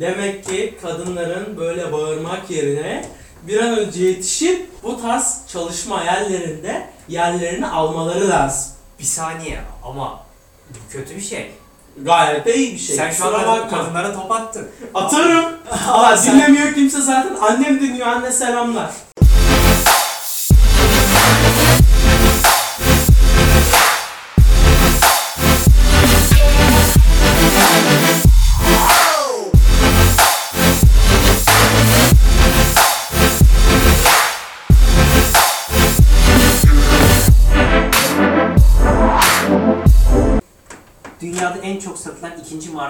Demek ki kadınların böyle bağırmak yerine bir an önce yetişip bu tarz çalışma yerlerinde yerlerini almaları lazım. Bir saniye ama bu kötü bir şey. Gayet de iyi bir şey. Sen şu Kusura an bakma. kadınlara top attın. Atarım. Aa, dinlemiyor kimse zaten. Annem dinliyor. Anne selamlar.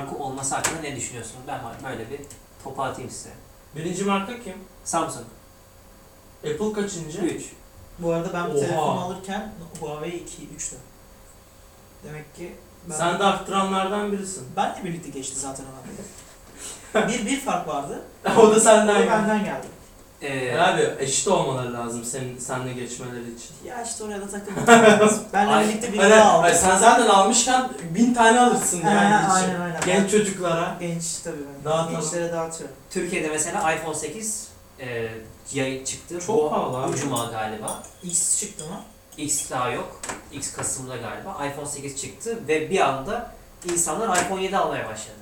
Marka olması hakkında ne düşünüyorsun? Ben böyle bir topu atayım size. Birinci marka kim? Samsung Apple kaçıncı? 3. Bu arada ben bu Oha. telefonu alırken Huawei 2 3'tü. Demek ki ben, Sen de arttıranlardan birisin. benle birlikte geçti zaten Huawei. bir bir fark vardı. o da O senden geldi. benden geldi. Ee, Abi eşit olmaları lazım senin senle geçmeleri için. Ya işte oraya da takıldım. benle birlikte bir Hani, daha aldım. hani sen zaten almışken bin tane alırsın Ha, yani için. aynen aynen. Genç çocuklara. Genç tabii ben. Dağıtalım. Gençlere dağıtıyorum. Türkiye'de mesela iPhone 8 e, yayın çıktı. Çok Bu pahalı abi. Bu cuma galiba. X çıktı mı? X daha yok. X Kasım'da galiba. iPhone 8 çıktı ve bir anda insanlar iPhone 7 almaya başladı.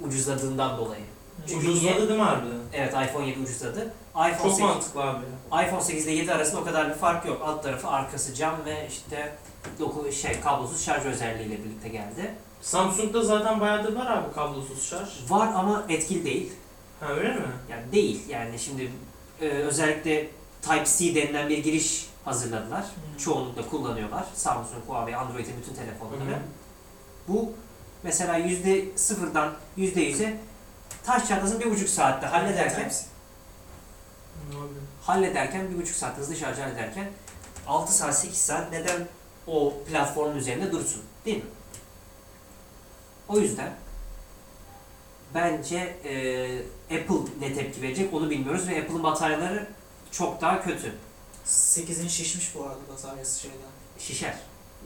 Ucuzladığından dolayı. Çünkü? Ucuzladı değil mi harbiden? Evet iPhone 7 ucuzladı. iPhone Çok 8, mantıklı abi. iPhone 8 ile 7 arasında o kadar bir fark yok. Alt tarafı arkası cam ve işte doku şey kablosuz şarj özelliğiyle birlikte geldi. Samsung'da zaten bayağıdır var abi kablosuz şarj. Var ama etkili değil. Ha öyle mi? Yani değil. Yani şimdi e, özellikle Type-C denilen bir giriş hazırladılar. Hmm. Çoğunlukla kullanıyorlar. Samsung, Huawei, Android'in bütün telefonları. hı. Bu mesela yüzde sıfırdan yüzde yüze taş çatlasın bir buçuk saatte hallederken hallederken bir buçuk saat hızlı şarj hallederken 6 saat 8 saat neden o platformun üzerinde dursun değil mi? O yüzden bence e, Apple ne tepki verecek onu bilmiyoruz ve Apple'ın bataryaları çok daha kötü. 8'in şişmiş bu arada bataryası şeyden. Şişer.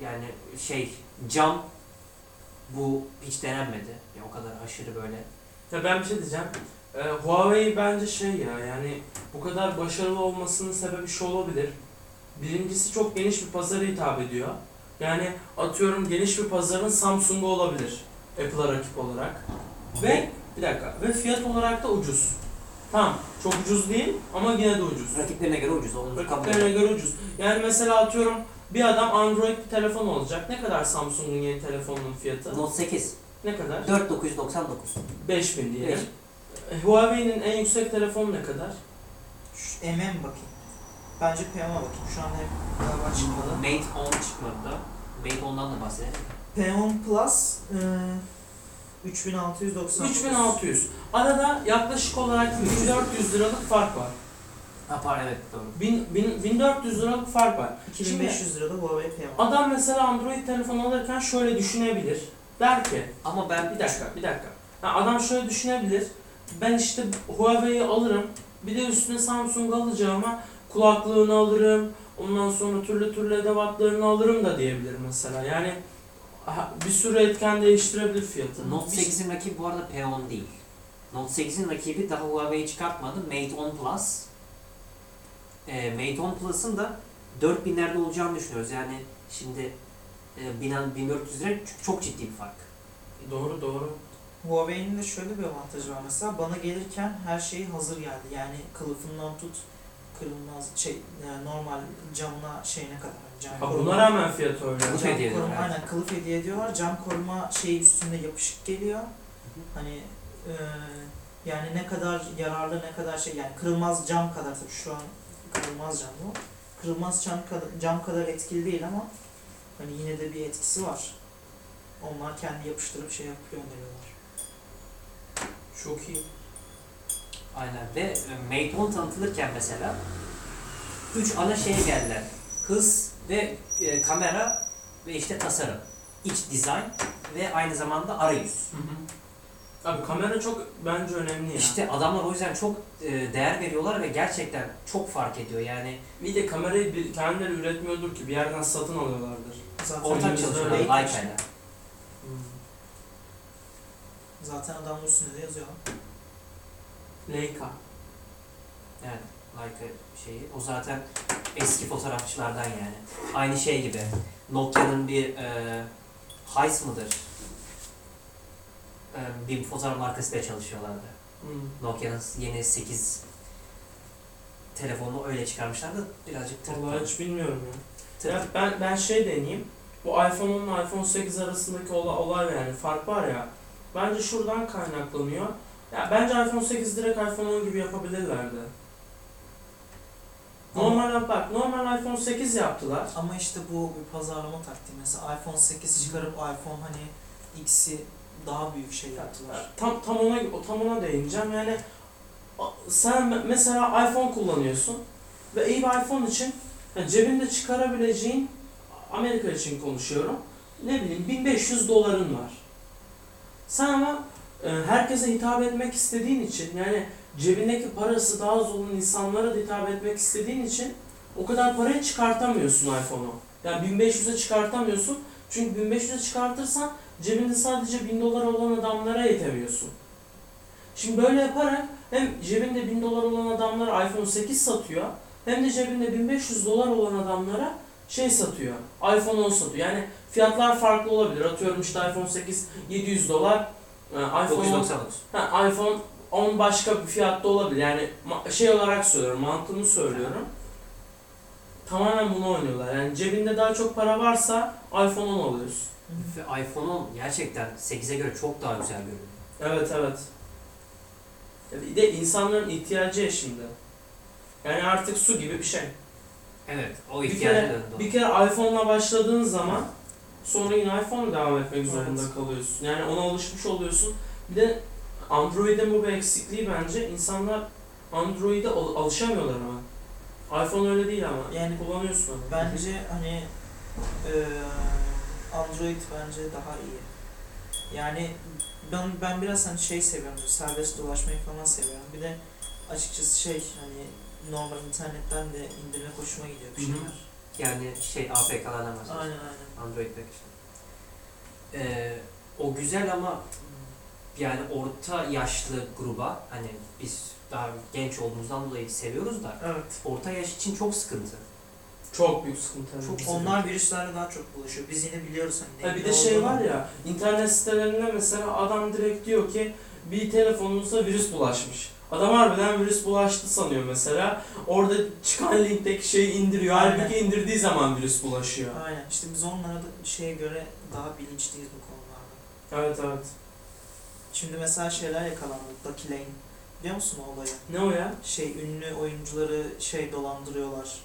Yani şey cam bu hiç denenmedi. Ya o kadar aşırı böyle. Ya ben bir şey diyeceğim. Ee, Huawei bence şey ya yani bu kadar başarılı olmasının sebebi şu olabilir. Birincisi çok geniş bir pazara hitap ediyor. Yani atıyorum geniş bir pazarın Samsung'u olabilir. Apple'a rakip olarak. Ve bir dakika ve fiyat olarak da ucuz. Tamam çok ucuz değil ama yine de ucuz. Rakiplerine göre ucuz. Onu Rakiplerine göre ucuz. Yani mesela atıyorum bir adam Android bir telefon olacak. Ne kadar Samsung'un yeni telefonunun fiyatı? Note 8. Ne kadar? 4999. 5000 diyelim. Beş. E, Huawei'nin en yüksek telefonu ne kadar? Şu MM bakayım. Bence PM'a bakayım. Şu an hep galiba çıkmadı. Mate 10 çıkmadı da. Mate 10'dan da bahsedelim. P10 Plus e, 3690. 3600. Arada yaklaşık olarak 1400 liralık fark var. Ha pardon evet doğru. 1000, 1000, 1400 liralık fark var. 2500 lirada Huawei P10. Adam mesela Android telefon alırken şöyle düşünebilir. Der ki, Ama ben bir dakika, bir dakika. Ha, adam şöyle düşünebilir. Ben işte Huawei'yi alırım. Bir de üstüne Samsung alacağıma kulaklığını alırım. Ondan sonra türlü türlü edevatlarını alırım da diyebilir mesela. Yani bir sürü etken değiştirebilir fiyatını. Note Bir- 8'in rakibi bu arada P10 değil. Note 8'in rakibi daha Huawei çıkartmadı. Mate 10 Plus. E, Mate 10 Plus'ın da 4000'lerde olacağını düşünüyoruz. Yani şimdi e, 1000 1400 lira çok, ciddi bir fark. Doğru doğru. Huawei'nin de şöyle bir avantajı var mesela bana gelirken her şey hazır geldi. Yani kılıfından tut kırılmaz şey yani normal camına şeyine kadar. Cam Ha, koruma- buna rağmen fiyatı öyle. Kılıf cam hediye koruma, ediyorlar. Aynen kılıf hediye ediyorlar. Cam koruma şeyi üstünde yapışık geliyor. Hani e, yani ne kadar yararlı ne kadar şey yani kırılmaz cam kadar tabii şu an kırılmaz cam bu. Kırılmaz cam kadar, cam kadar etkili değil ama hani yine de bir etkisi var. Onlar kendi yapıştırıp şey yapıp gönderiyorlar. Çok iyi. Aynen ve e, 10 tanıtılırken mesela 3 ana şeye geldiler. Hız ve e, kamera ve işte tasarım. İç dizayn ve aynı zamanda arayüz. Abi kamera çok bence önemli ya. İşte adamlar o yüzden çok e, değer veriyorlar ve gerçekten çok fark ediyor. Yani bir de kamerayı bir, kendileri üretmiyordur ki bir yerden satın alıyorlardır. Zaten ortak çalışıyorlar öyle. Leica ile. Zaten adamın üstünde de yazıyor. Leica. Evet. Leica şeyi. O zaten eski fotoğrafçılardan yani. Aynı şey gibi. Nokia'nın bir e, Heiss mıdır? E, bir fotoğraf markasıyla çalışıyorlardı. Hmm. Nokia'nın yeni 8 telefonunu öyle çıkarmışlardı. Birazcık Vallahi tırtık. hiç bilmiyorum ya. Ya ben ben şey deneyeyim. Bu iPhone 10 ile iPhone 8 arasındaki ola- olay yani fark var ya. Bence şuradan kaynaklanıyor. Ya bence iPhone 8 direkt iPhone 10 gibi yapabilirlerdi. Normal bak normal iPhone 8 yaptılar. Ama işte bu bir pazarlama taktiği. Mesela iPhone 8 çıkarıp iPhone hani X'i daha büyük şey yaptılar. Tam tam ona tam ona değineceğim. Yani sen me- mesela iPhone kullanıyorsun ve iyi bir iPhone için yani cebinde çıkarabileceğin Amerika için konuşuyorum. Ne bileyim 1500 doların var. Sen ama e, herkese hitap etmek istediğin için yani cebindeki parası daha az olan insanlara da hitap etmek istediğin için o kadar parayı çıkartamıyorsun iPhone'u. Yani 1500'e çıkartamıyorsun. Çünkü 1500'e çıkartırsan cebinde sadece 1000 dolar olan adamlara yetemiyorsun. Şimdi böyle yaparak hem cebinde 1000 dolar olan adamlara iPhone 8 satıyor hem de cebinde 1500 dolar olan adamlara şey satıyor. iPhone 10 satıyor. Yani fiyatlar farklı olabilir. Atıyorum işte iPhone 8 700 dolar. e, iPhone 10, 999. ha, iPhone 10 başka bir fiyatta olabilir. Yani şey olarak söylüyorum, mantığını söylüyorum. Tamamen bunu oynuyorlar. Yani cebinde daha çok para varsa iPhone 10 alıyorsun. Ve iPhone 10 gerçekten 8'e göre çok daha güzel görünüyor. Evet evet. Ya Bir de insanların ihtiyacı ya şimdi. Yani artık su gibi bir şey. Evet, o Bir ihtiyacı kere-. Bir kere iPhone'la başladığın zaman sonra yine iPhone'la devam etmek zorunda Evet. kalıyorsun. Yani ona alışmış oluyorsun. Bir de Android'in bu bir eksikliği bence. İnsanlar Android'e al- alışamıyorlar ama. iPhone öyle değil ama. Yani kullanıyorsun onu. Bence hani eee, Android bence daha iyi. Yani ben ben biraz hani şey seviyorum, serbest dolaşmayı falan seviyorum. Bir de açıkçası şey hani normal internetten de indirmek hoşuma gidiyor bir Hı hı. şeyler. Yani şey APK'lardan bahsediyorsun. Aynen aynen. Android Pack işte. Ee, o güzel ama yani orta yaşlı gruba hani biz daha genç olduğumuzdan dolayı seviyoruz da Evet. orta yaş için çok sıkıntı. Çok büyük sıkıntı. Çok. Onlar virüslerle daha çok bulaşıyor. Biz yine biliyoruz hani. Ha bir de şey var ya, internet sitelerinde mesela adam direkt diyor ki bir telefonunuza virüs bulaşmış. Adam harbiden virüs bulaştı sanıyor mesela. Orada çıkan linkteki şeyi indiriyor. Aynen. Halbuki indirdiği zaman virüs bulaşıyor. Aynen. İşte biz onlara da şeye göre daha bilinçliyiz bu konularda. Evet evet. Şimdi mesela şeyler yakalandı. Ducky Lane. Biliyor musun o olayı? Ne o ya? Şey ünlü oyuncuları şey dolandırıyorlar.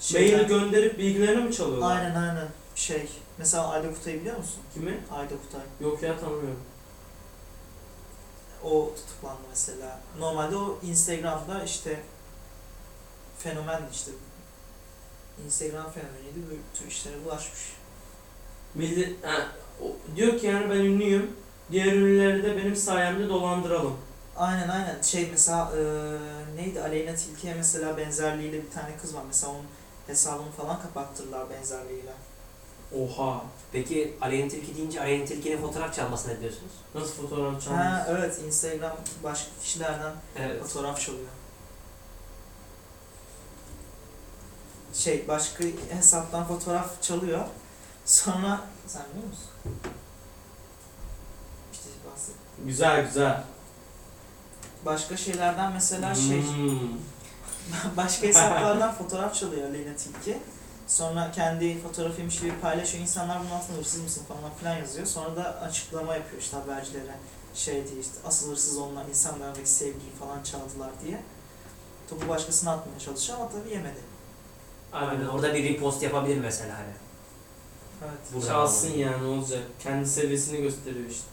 Şeyden- gönderip bilgilerini mi çalıyorlar? Aynen aynen. Şey. Mesela Ayda Kutay'ı biliyor musun? Kimi? Ayda Kutay. Yok ya tanımıyorum. O tutuklandı mesela. Normalde o Instagram'da işte fenomen işte. Instagram fenomeniydi. Bu tür işlere bulaşmış. Milli, ha, o- diyor ki yani ben ünlüyüm. Diğer ünlüleri de benim sayemde dolandıralım. Aynen aynen. Şey mesela eee, neydi Aleyna Tilki'ye mesela benzerliğiyle bir tane kız var. Mesela onun hesabını falan kapattırdılar benzerliğiyle. Oha. Peki Aleyna Tilki deyince Aleyna Tilki'nin fotoğraf çalmasını ne diyorsunuz? Nasıl fotoğraf Ha çalmış? evet Instagram başka kişilerden Evet. fotoğraf çalıyor. Şey başka hesaptan fotoğraf çalıyor. Sonra sen biliyor musun? İşte bahset. Güzel güzel. Başka şeylerden mesela şey Hmm. başka hesaplardan fotoğraf çalıyor Aleyna Tilki. Sonra kendi fotoğrafıymış gibi paylaşıyor. İnsanlar bunun altına hırsız mısın falan filan yazıyor. Sonra da açıklama yapıyor işte habercilere. Şey diye işte asıl hırsız onlar insanlardaki sevgiyi falan çaldılar diye. Topu başkasına atmaya çalışıyor ama tabii yemedi. Aynen. Orada bir repost yapabilir mesela hani. Evet. Buradan Çalsın alalım. yani ne olacak. Kendi seviyesini gösteriyor işte.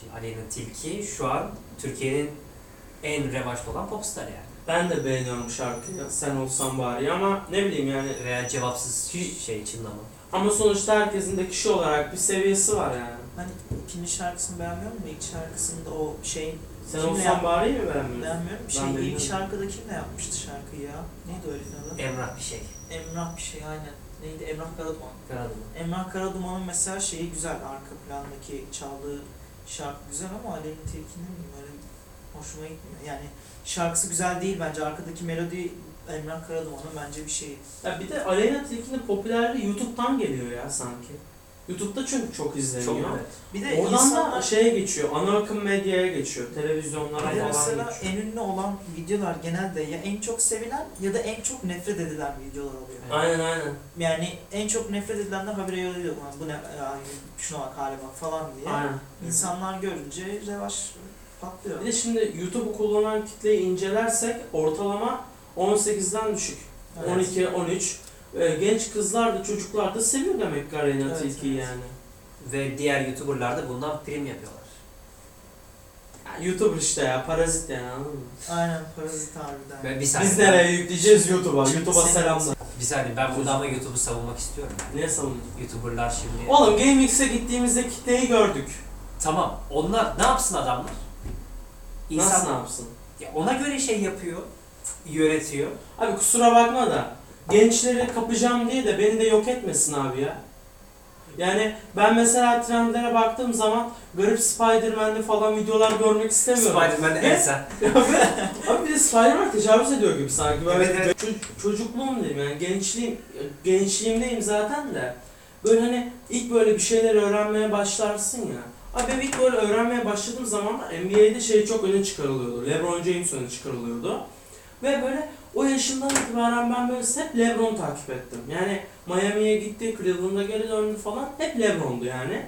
Şimdi Aleyna Tilki şu an Türkiye'nin en revaçta olan popstar yani. Ben de beğeniyorum şarkıyı. Sen olsan bari ama ne bileyim yani. Veya cevapsız şey çınlama. Ama sonuçta herkesin de kişi olarak bir seviyesi var yani. Hani ikinci şarkısını beğenmiyorum da ilk şarkısında o şey Sen Kimle olsan bari mi beğenmiyorsun? beğenmiyorum. Ben Şey ilk beğeniyorum. şarkıda kimle yapmıştı şarkıyı ya? Neydi o herifin adı? Emrah bir şey. Emrah bir şey aynen. Neydi? Emrah Karaduman. Karadın. Emrah Karaduman'ın mesela şeyi güzel. Arka plandaki çaldığı Şarkı güzel ama Aleyna Tilki'nin böyle hoşuma gitmiyor. Yani şarkısı güzel değil bence. Arkadaki melodi Emrah Karaduman'ın bence bir şey. Ya bir de Aleyna Tilki'nin popülerliği YouTube'dan geliyor ya sanki. YouTube'da çünkü çok izleniyor. Çok evet. Bir de Oradan da insanlar şeye geçiyor, ana akım medyaya geçiyor, televizyonlara falan mesela geçiyor. en ünlü olan videolar genelde ya en çok sevilen ya da en çok nefret edilen videolar oluyor. Aynen aynen. Yani en çok nefret edilenler habire yolluyor. "Lan Bu ne yani şuna bak hale bak falan diye. Aynen. İnsanlar görünce revaç patlıyor. Bir de şimdi YouTube'u kullanan kitleyi incelersek ortalama 18'den düşük. Evet. 12, 13. Ee, genç kızlar da çocuklar da seviyor demek ki Aleyna Evet, Tilki'yi evet. yani. Ve diğer YouTuber'lar da bundan prim yapıyorlar. yani. YouTuber işte ya, parazit yani anladın mı? Aynen parazit harbiden. Ve bir saniye. Biz nereye yükleyeceğiz YouTube'a? YouTube'a selamlar. Bir saniye ben burada ama YouTube'u savunmak istiyorum. Niye savunuyorsun? YouTuber'lar şimdi... Oğlum GameX'e gittiğimizde kitleyi gördük. Tamam. Onlar ne yapsın adamlar? Nasıl ne İnsan yapsın? Ya ona göre şey yapıyor. Yönetiyor. Abi kusura bakma da gençleri kapacağım diye de beni de yok etmesin abi ya. Yani ben mesela trendlere baktığım zaman garip Spider-Man'li falan videolar görmek istemiyorum. Spider-Man Ve- Elsa. Abi bir de Spider-Man tecavüz ediyor gibi sanki. Böyle Evet, evet. ço- çocukluğum diyeyim yani gençliğim, gençliğimdeyim zaten de. Böyle hani ilk böyle bir şeyler öğrenmeye başlarsın ya. Abi böyle öğrenmeye başladığım zaman da NBA'de şey çok öne çıkarılıyordu. LeBron James öne çıkarılıyordu. Ve böyle o yaşından itibaren ben böyle hep LeBron takip ettim. Yani Miami'ye gitti, Cleveland'a geri döndü falan. Hep LeBron'du yani.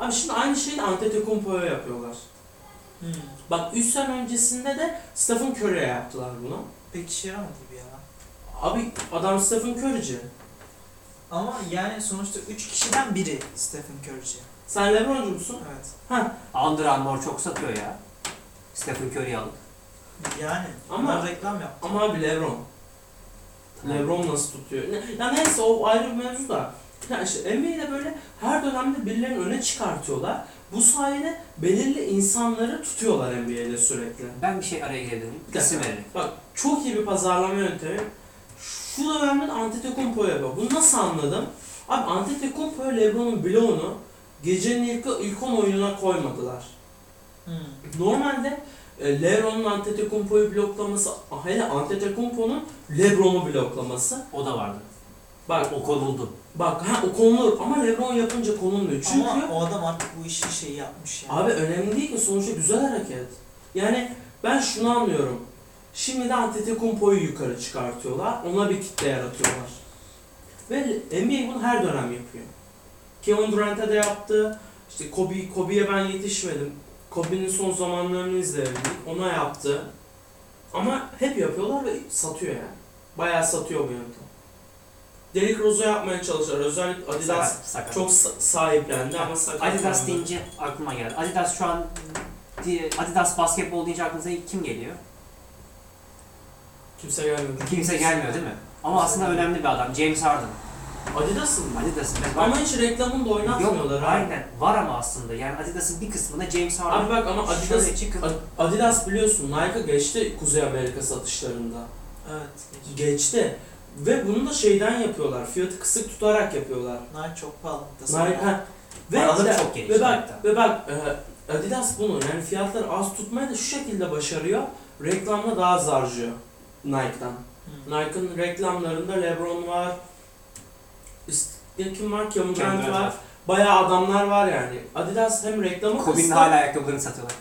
Abi şimdi aynı şeyi Antetokounmpo'ya yapıyorlar. Hmm. Bak 3 sene öncesinde de Stephen Curry'e yaptılar bunu. Pek işe yaramadı gibi ya. Abi adam Stephen Curry'ci. Ama yani sonuçta 3 kişiden biri Stephen Curry'ci. Sen LeBron'cu musun? Evet. Ha. Under Armour çok satıyor ya. Stephen Curry alıp. Yani Ama- ama reklam yaptı. Ama abi LeBron. LeBron nasıl tutuyor? Ne- Ya neyse o ayrı bir mevzu da. Ya işte NBA'de böyle her dönemde birilerini öne çıkartıyorlar. Bu sayede belirli insanları tutuyorlar NBA'de sürekli. Ben bir şey araya girebilirim. Bir dakika. İsim vererek. Bak çok iyi bir pazarlama yöntemi. Şu dönemde de Antetokounmpo yapıyor. Bunu nasıl anladım? Abi Antetokounmpo LeBron'un bloğunu gecenin ilk, ilk 10 oyununa koymadılar. Hmm. Normalde e, LeBron'un Antetokounmpo'yu bloklaması, hele Antetokounmpo'nun LeBron'u bloklaması. O da vardı. Bak, O konuldu. bak ha o konulur ama LeBron yapınca konulmuyor. Çünkü Ama o adam artık bu işi şey yapmış yani. abi önemli değil ki sonuçta güzel hareket. Yani ben şunu anlıyorum. Şimdi de Antetokounmpo'yu yukarı çıkartıyorlar. Ona bir kitle yaratıyorlar. Ve NBA bunu her dönem yapıyor. Kevin Durant'e de yaptı. İşte Kobe, Kobe'ye ben yetişmedim. Kobe'nin son zamanlarını izleyebildik. Ona yaptı. Ama hep yapıyorlar ve satıyor yani. Bayağı satıyor bu yöntem. Derrick Rose'u yapmaya çalışıyorlar. Özellikle Adidas Sakat, sakat. çok sa- sahiplendi ama sakat Adidas deyince aklıma geldi. Adidas şu an Adidas basketbol deyince aklınıza ilk kim geliyor? Kimse gelmedi. Kimse gelmiyor değil mi? Ama aslında önemli bir adam. James Harden. Adidas'ın mı? Adidas'ın. Ama hiç reklamını da oynatmıyorlar Yok, ha. aynen. Var ama aslında. Yani Adidas'ın bir kısmında James Harden. Abi bak ama Adidas, Şöyle çıkıp Ad- Adidas biliyorsun Nike geçti Kuzey Amerika satışlarında. Evet. geç. Geçti. Ve bunu da şeyden yapıyorlar. Fiyatı kısık tutarak yapıyorlar. Nike çok pahalı. Nike, ha. Ve, Paraları ve- çok geniş ve bak, ve bak e, Adidas bunu yani fiyatları az tutmayı da şu şekilde başarıyor. Reklamda daha az harcıyor Nike'dan. Hmm. Nike'ın reklamlarında LeBron var. İşte kim var? Durant Durant var. var. Bayağı adamlar var yani. Adidas hem reklamı Kobe'nin kısa- hala ayakkabılarını satıyorlar.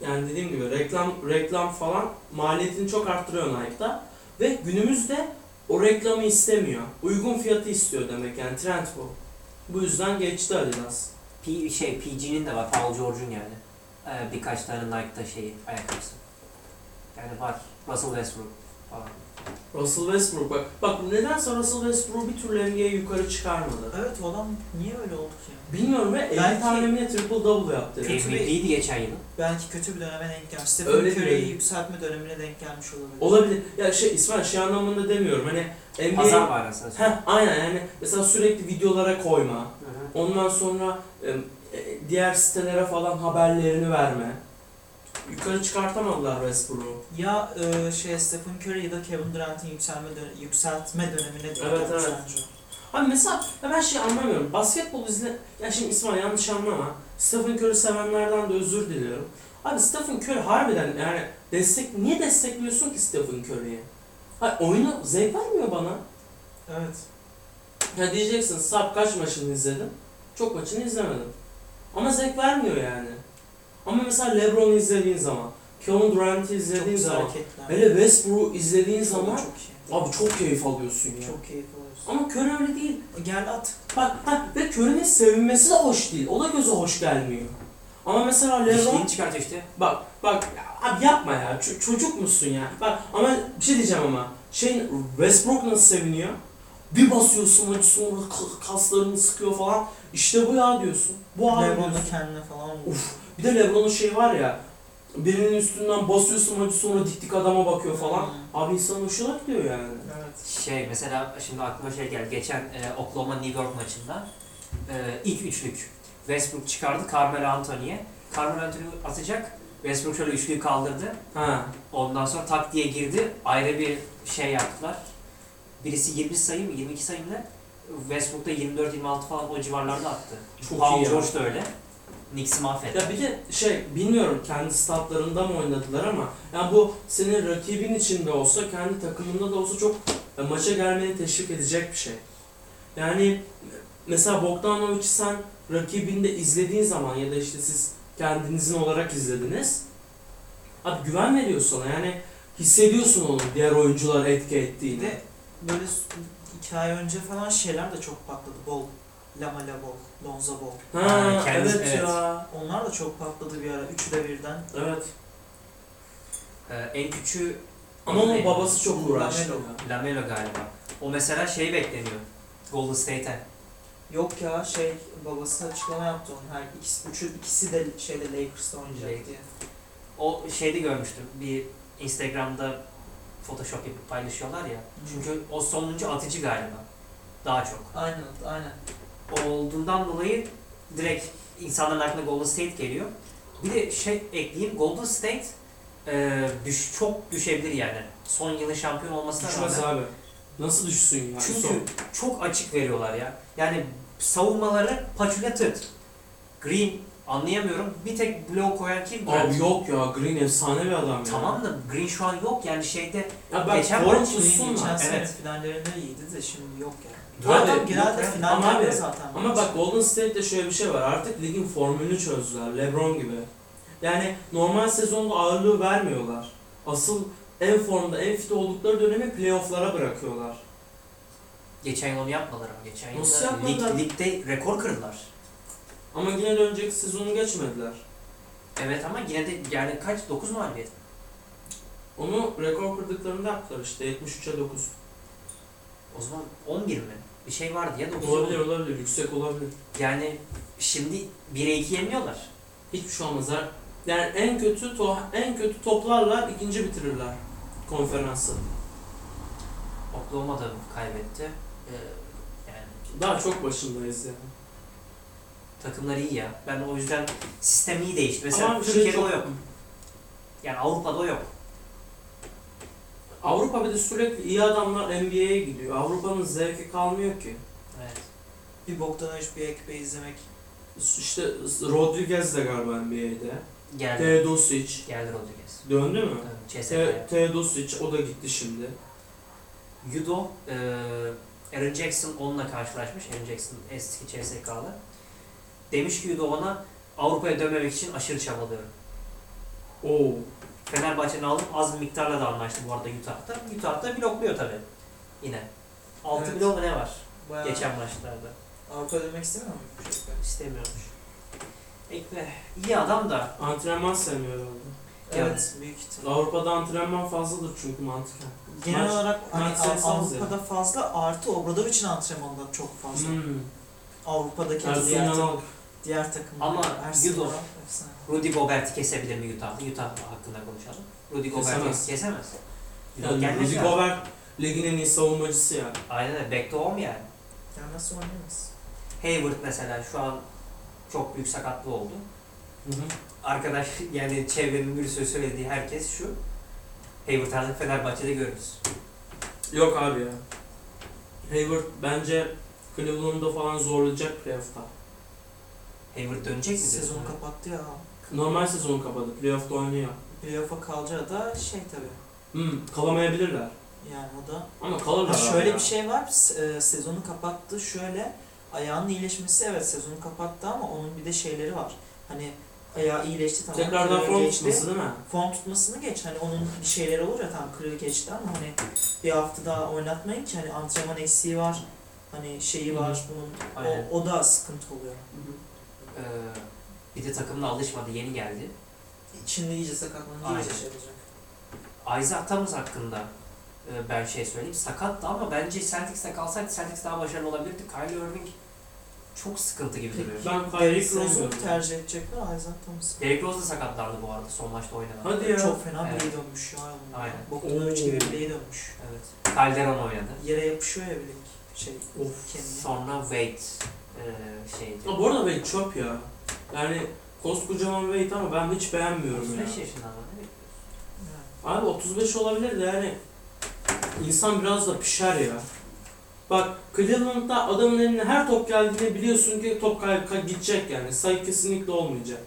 Yani dediğim gibi reklam reklam falan maliyetini çok arttırıyor Nike'da. Ve günümüzde o reklamı istemiyor. Uygun fiyatı istiyor demek yani trend bu. Bu yüzden geçti Adidas. P, şey PG'nin de var. Paul George'un yani. Ee, birkaç tane Nike'da şeyi ayakkabısı. Yani var. Russell Westbrook falan. Russell Westbrook bak. Bak nedense Russell Westbrook bir türlü NBA'ye yukarı çıkarmadı. Evet o adam niye öyle oldu ki? Bilmiyorum ve 50 Belki- tane mi ne triple double yaptı. Kötü bir- MVP'ydi geçen yıl. Belki kötü bir döneme denk gelmiş. Stephen Öyle Curry'i değil. yükseltme dönemine denk gelmiş olabilir. Olabilir. Ya şey İsmail şey anlamında demiyorum. Hani NBA Pazar var aslında. Heh, aynen yani mesela sürekli videolara koyma. Hı hı. Ondan sonra e, e, diğer sitelere falan haberlerini verme. Yukarı çıkartamadılar Westbrook'u. Ya e, şey Stephen Curry ya da Kevin Durant'in yükselme dö- yükseltme dönemine denk Evet, gelmiş evet. bence. Abi mesela ya ben şey anlamıyorum. Basketbol izle... Ya şimdi İsmail yanlış anlama. Stephen Curry sevenlerden de özür diliyorum. Abi Stephen Curry harbiden yani destek... Niye destekliyorsun ki Stephen Curry'i? Hayır oyunu zevk vermiyor bana. Evet. Ya diyeceksin Sarp kaç maçını izledin? Çok maçını izlemedim. Ama zevk vermiyor yani. Ama mesela LeBron'u izlediğin zaman, Kevin Durant'i Çok izlediğin güzel zaman, hele Westbrook'u izlediğin Çok- zaman çok iyi. abi çok keyif alıyorsun ya. Çok keyif alıyorsun. Ama Curry öyle değil. Gel at. Bak ha, ve Curry'nin sevinmesi de hoş değil. O da göze hoş gelmiyor. Ama mesela LeBron çıkartıyor işte. bak bak abi yapma ya. Ç- çocuk musun ya? Bak ama bir şey diyeceğim ama. Şey Westbrook nasıl seviniyor? Bir basıyorsun maçı sonra kaslarını sıkıyor falan. İşte bu ya diyorsun. Bu abi Lebron diyorsun. da kendine falan. Uf. Bir de LeBron'un şey var ya. Birinin üstünden basıyorsun maçı sonra dik dik adama bakıyor falan. Hmm. Abi insanın hoşuna gidiyor yani. Evet. Şey mesela şimdi aklıma şey geldi. Geçen e, Oklahoma New York maçında e, ilk üçlük Westbrook çıkardı Carmelo Anthony'ye. Carmelo Anthony atacak. Westbrook şöyle üçlüyü kaldırdı. Ha. Ondan sonra tak diye girdi. Ayrı bir şey yaptılar. Birisi 20 sayı mı 22 sayı mı ne? Westbrook da 24-26 falan o civarlarda attı. Çok Paul iyi ya. George da öyle. Knicks'i mahvetti. Ya bir de şey bilmiyorum kendi statlarında mı oynadılar ama yani bu senin rakibin içinde olsa kendi takımında da olsa çok e, maça gelmeni teşvik edecek bir şey. Yani mesela Bogdanovic'i sen rakibinde izlediğin zaman ya da işte siz kendinizin olarak izlediniz. Abi güven veriyor sana yani hissediyorsun onun diğer oyuncular etki Bir ettiğini. de böyle iki ay önce falan şeyler de çok patladı. Bol. Lamela bol. Lonza bol. Ha, Ha, kendisi- evet, evet. ya. Onlar da çok patladı bir ara. Üçü de birden. Evet. Ee, en küçüğü Ama onun babası çok uğraştı. Lamelo. Lamelo galiba. O mesela şey bekleniyor. Golden State'e. Yok ya şey babası açıklama yaptı onun. Her ikisi, üçü, ikisi de şeyde Lakers'ta oynayacak Lakers. diye. O şeyde görmüştüm. Bir Instagram'da Photoshop yapıp paylaşıyorlar ya. Çünkü o sonuncu atıcı galiba. Daha çok. Aynen aynen. Olduğundan dolayı direkt insanların aklına Golden State geliyor. Bir de şey ekleyeyim. Golden State e, düş, çok düşebilir yani. Son yılın şampiyon olmasına Düşmez rağmen. abi. Nasıl düşsün ya? Çünkü Son- çok açık veriyorlar ya. Yani savunmaları tırt. Green anlayamıyorum. Bir tek blok koyan kim? Abi yok ya Green efsane bir adam ya. Tamam da Green şu an yok yani şeyde Ya ben Geçen maç Geçen sene evet. finallerinde iyiydi de şimdi yok yani. Abi, Bu adam yok genelde finallerde abi, zaten. Ama bak Golden State'de şöyle bir şey var. Artık ligin formülünü çözdüler. LeBron gibi. Yani normal sezonda ağırlığı vermiyorlar. Asıl en formda, en fit oldukları dönemi playoff'lara bırakıyorlar. geçen yıl onu yapmadılar ama geçen yıl Nasıl yapmadılar? lig, ligde rekor kırdılar. Ama yine de önceki sezonu geçmediler. Evet ama yine de yani kaç 9 mağlubiyet. Onu rekor kırdıklarında yaptılar işte 73'e 9. O zaman 11 mi? Bir şey vardı ya 9 Olabilir olabilir yüksek olabilir. Yani şimdi 1'e 2 yeniliyorlar. Hiçbir şey olmaz. ha. Yani en kötü to en kötü toplarlar ikinci bitirirler konferansı. Oklahoma da kaybetti. Ee, yani Daha çok başındayız yani. takımlar iyi ya. Ben o yüzden sistem iyi değişti. Mesela Ama bir şey Türkiye'de çok- o yok. Yani Avrupa'da o yok. Avrupa bir de sürekli iyi adamlar NBA'ye gidiyor. Avrupa'nın zevki kalmıyor ki. Evet. bir Bogdanovic bir Ekpe izlemek. İşte Rodriguez de galiba NBA'de. Geldi. Teodosic. Geldi Rodriguez. Döndü mü? Tabii, Te. Teodosic o da gitti şimdi. Judo, e, Aaron Jackson onunla karşılaşmış. Aaron Jackson eski CSK'lı. Demiş ki Judo ona Avrupa'ya dönmemek için aşırı çabalıyorum. Oo. Fenerbahçe'nin aldım az bir miktarla da anlaştı bu arada Utah'ta. Utah'ta blokluyor tabii. Yine. 6 Evet. milyon mu ne var Bayağı geçen maçlarda. Avrupa demek istemiyor mu? İstemiyormuş. Ekle. İyi adam da Antrenman sevmiyor herhalde. Evet, büyük ihtimal. Avrupa'da antrenman fazladır çünkü mantıken. Genel Maç- olarak hani maç Avrupa'da fazla artı Obradovic'in antrenmanı da çok fazla. Hmm. Avrupa'daki Ersun diğer, takım, diğer takımlar. Ama Yudo- efsane. Rudy Gobert'i kesebilir mi Utah? Utah hakkında konuşalım. Rudy Gobert'i Kesemez. kesemez. Yani Rudy ya. Gobert ligin en iyi savunmacısı ya. Aynen öyle. Back'te o mu yani? Yani nasıl oynayamaz? Hayward mesela şu an çok büyük sakatlığı oldu. Hı hı. Arkadaş yani çevrenin bir sürü söylediği herkes şu. Hayward artık Fenerbahçe'de görürüz. Yok abi ya. Hayward bence Cleveland'da falan zorlayacak playoff'ta. Hayward dönecek mi? diyorsun? Sezonu kapattı ya. Normal sezonu kapadı. Playoff'ta oynuyor. Playoff'a kalacağı da şey tabii. Hmm, kalamayabilirler. Yani o da Ama kalırlar. Ha şöyle ya. bir şey var. e, sezonu kapattı şöyle. Ayağının iyileşmesi evet sezonu kapattı ama onun bir de şeyleri var. Hani ayağı iyileşti tamam. Tekrardan kırığı form geçti. tutması değil mi? Form tutmasını geç. Hani onun bir şeyleri olur ya tamam kırığı geçti ama hani bir hafta daha oynatmayın ki hani antrenman eksiği var. Hani şeyi var bunun. Aynen. O, o da sıkıntı oluyor. Ee, bir de takımına alışmadı. Yeni geldi. İçinde iyice sakatlanınca Aynen. iyice şey olacak. Isaac Thomas hakkında e, ben şey söyleyeyim. Sakattı ama bence Celtics'te kalsaydı Celtics daha başarılı olabilirdi. Kyrie Irving çok sıkıntı gibi duruyor. Ben Kyrie'yi Derrick Rose'u sevmiyorum. tercih edecekler Isaac Thomas. Derrick Rose da sakatlandı bu arada son maçta oynanan. Hadi ya. Çok fena Evet. bileği dönmüş ya. Aynen. Üç gibi Oo. bileği dönmüş. Evet. Calderon oynadı. Yere yapışıyor ya bilek şey Of. kemiği. Sonra Wade e, şeydi. Ya bu arada Wade çöp ya. Yani koskocaman Wade ama ben hiç beğenmiyorum 35 ya. yaşında ama ne bekliyorsun? Yani. Abi 35 olabilir de yani insan biraz da pişer ya. Bak Cleveland'da adamın eline her top geldiğinde biliyorsun ki top kay- kay- gidecek yani. Sayı kesinlikle olmayacak.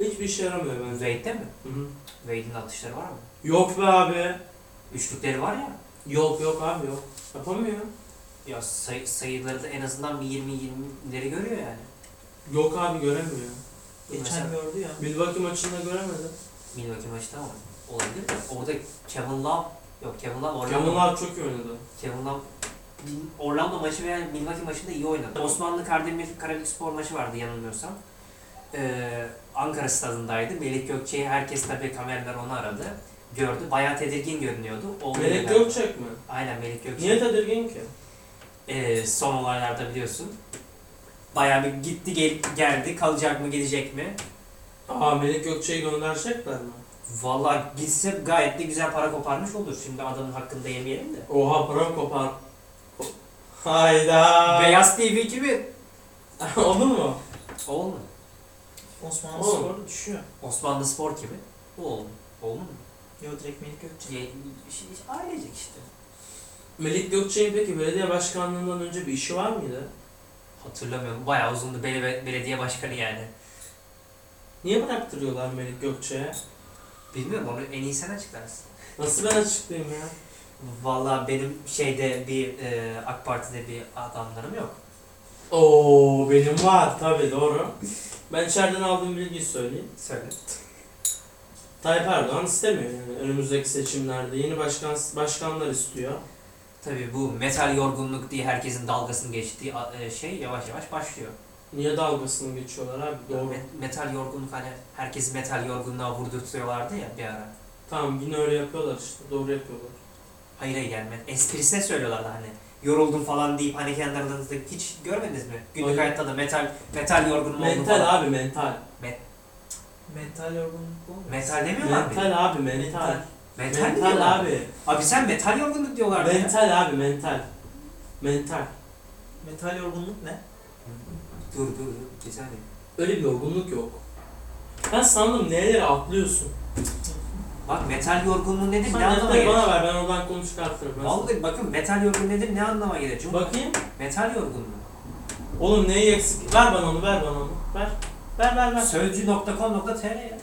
Hiçbir işe yaramıyor bence. Wade'de mi? Hı hı. Wade'in atışları var mı? Yok be abi. Üçlükleri var ya. Yok yok abi yok. Yapamıyor. Ya say- sayıları da en azından bir 20-20'leri görüyor yani. Yok abi göremiyor. Geçen Mesela gördü ya. Milwaukee maçında göremedim. Milwaukee maçta ama olabilir de orada Kevin Love yok Kevin Love Orlando, Kevin Love çok iyi oynadı. Kevin Love Orlando maçı veya Milwaukee maçında iyi oynadı. Osmanlı Kardemir Karabük Spor maçı vardı yanılmıyorsam. Ee, Ankara stadındaydı. Melih Gökçe'yi herkes tabii kameralar onu aradı. Gördü. Bayağı tedirgin görünüyordu. Oğluyla Melek beraber- Gökçek mi? Aynen Melih Gökçe. Niye tedirgin ki? Ee, son olaylarda biliyorsun. Bayağı bir gitti gel- geldi. Kalacak mı gidecek mi? Aa Melek Gökçe'yi gönderecekler mi? Vallahi gitse gayet de güzel para koparmış olur. Şimdi adamın hakkında yemeyelim de. Oha para kopar. Hayda. Beyaz TV gibi Olur mu? olma. Osmanlı Oğlum. Spor'da düşüyor. Osmanlı Spor gibi. Olma. Olma mı? Yo direkt Melik Gökçe. Ye- şey- ailecek işte. Melek Gökçe'nin peki belediye başkanlığından önce bir işi var mıydı? Hatırlamıyorum. Bayağı uzundu bele- belediye başkanı yani. Niye bıraktırıyorlar Melek Gökçe'ye? Bilmiyorum onu en iyi sen açıklarsın. Nasıl ben açıklayayım ya? Vallahi benim şeyde bir e, AK Parti'de bir adamlarım yok. Oo benim var tabii doğru. Ben içeriden aldığım bilgiyi söyleyeyim. Söyle. Tayyip Erdoğan istemiyor yani önümüzdeki seçimlerde yeni başkan başkanlar istiyor. Tabii bu metal yorgunluk diye herkesin dalgasını geçtiği e, şey yavaş yavaş başlıyor. Niye dalgasını geçiyorlar abi? Doğru. Me- metal yorgunluk hani herkesi metal yorgunluğa vurdurtuyorlardı ya bir ara. Tamam yine öyle yapıyorlar işte. Doğru yapıyorlar. Hayır hayır yani me- esprisine söylüyorlardı hani. Yoruldum falan deyip hani kendi aranızda hiç görmediniz mi? Günlük Hayır. hayatta da metal metal yorgunum oldum Mental falan. abi mental. Mental yorgunluk bu? Metal demiyor mu abi? Mental abi mental. Mental diyorlar? abi. Abi sen metal yorgunluk diyorlardı ya. Mental abi mental. Mental. Metal yorgunluk ne? Dur dur dur bir saniye. Öyle bir yorgunluk yok. Ben sandım nerelere atlıyorsun. Bak metal yorgunluğu nedir Sen ne anlama defteri gelir? bana ver ben oradan konu çıkartırım. Ben Vallahi bakın metal yorgunluğu nedir ne anlama gelir? Çünkü Bakayım. metal yorgunluğu. Oğlum neyi eksik? Ver bana onu ver bana onu. Ver. Ver ver ver. Sözcü.com.tr ya.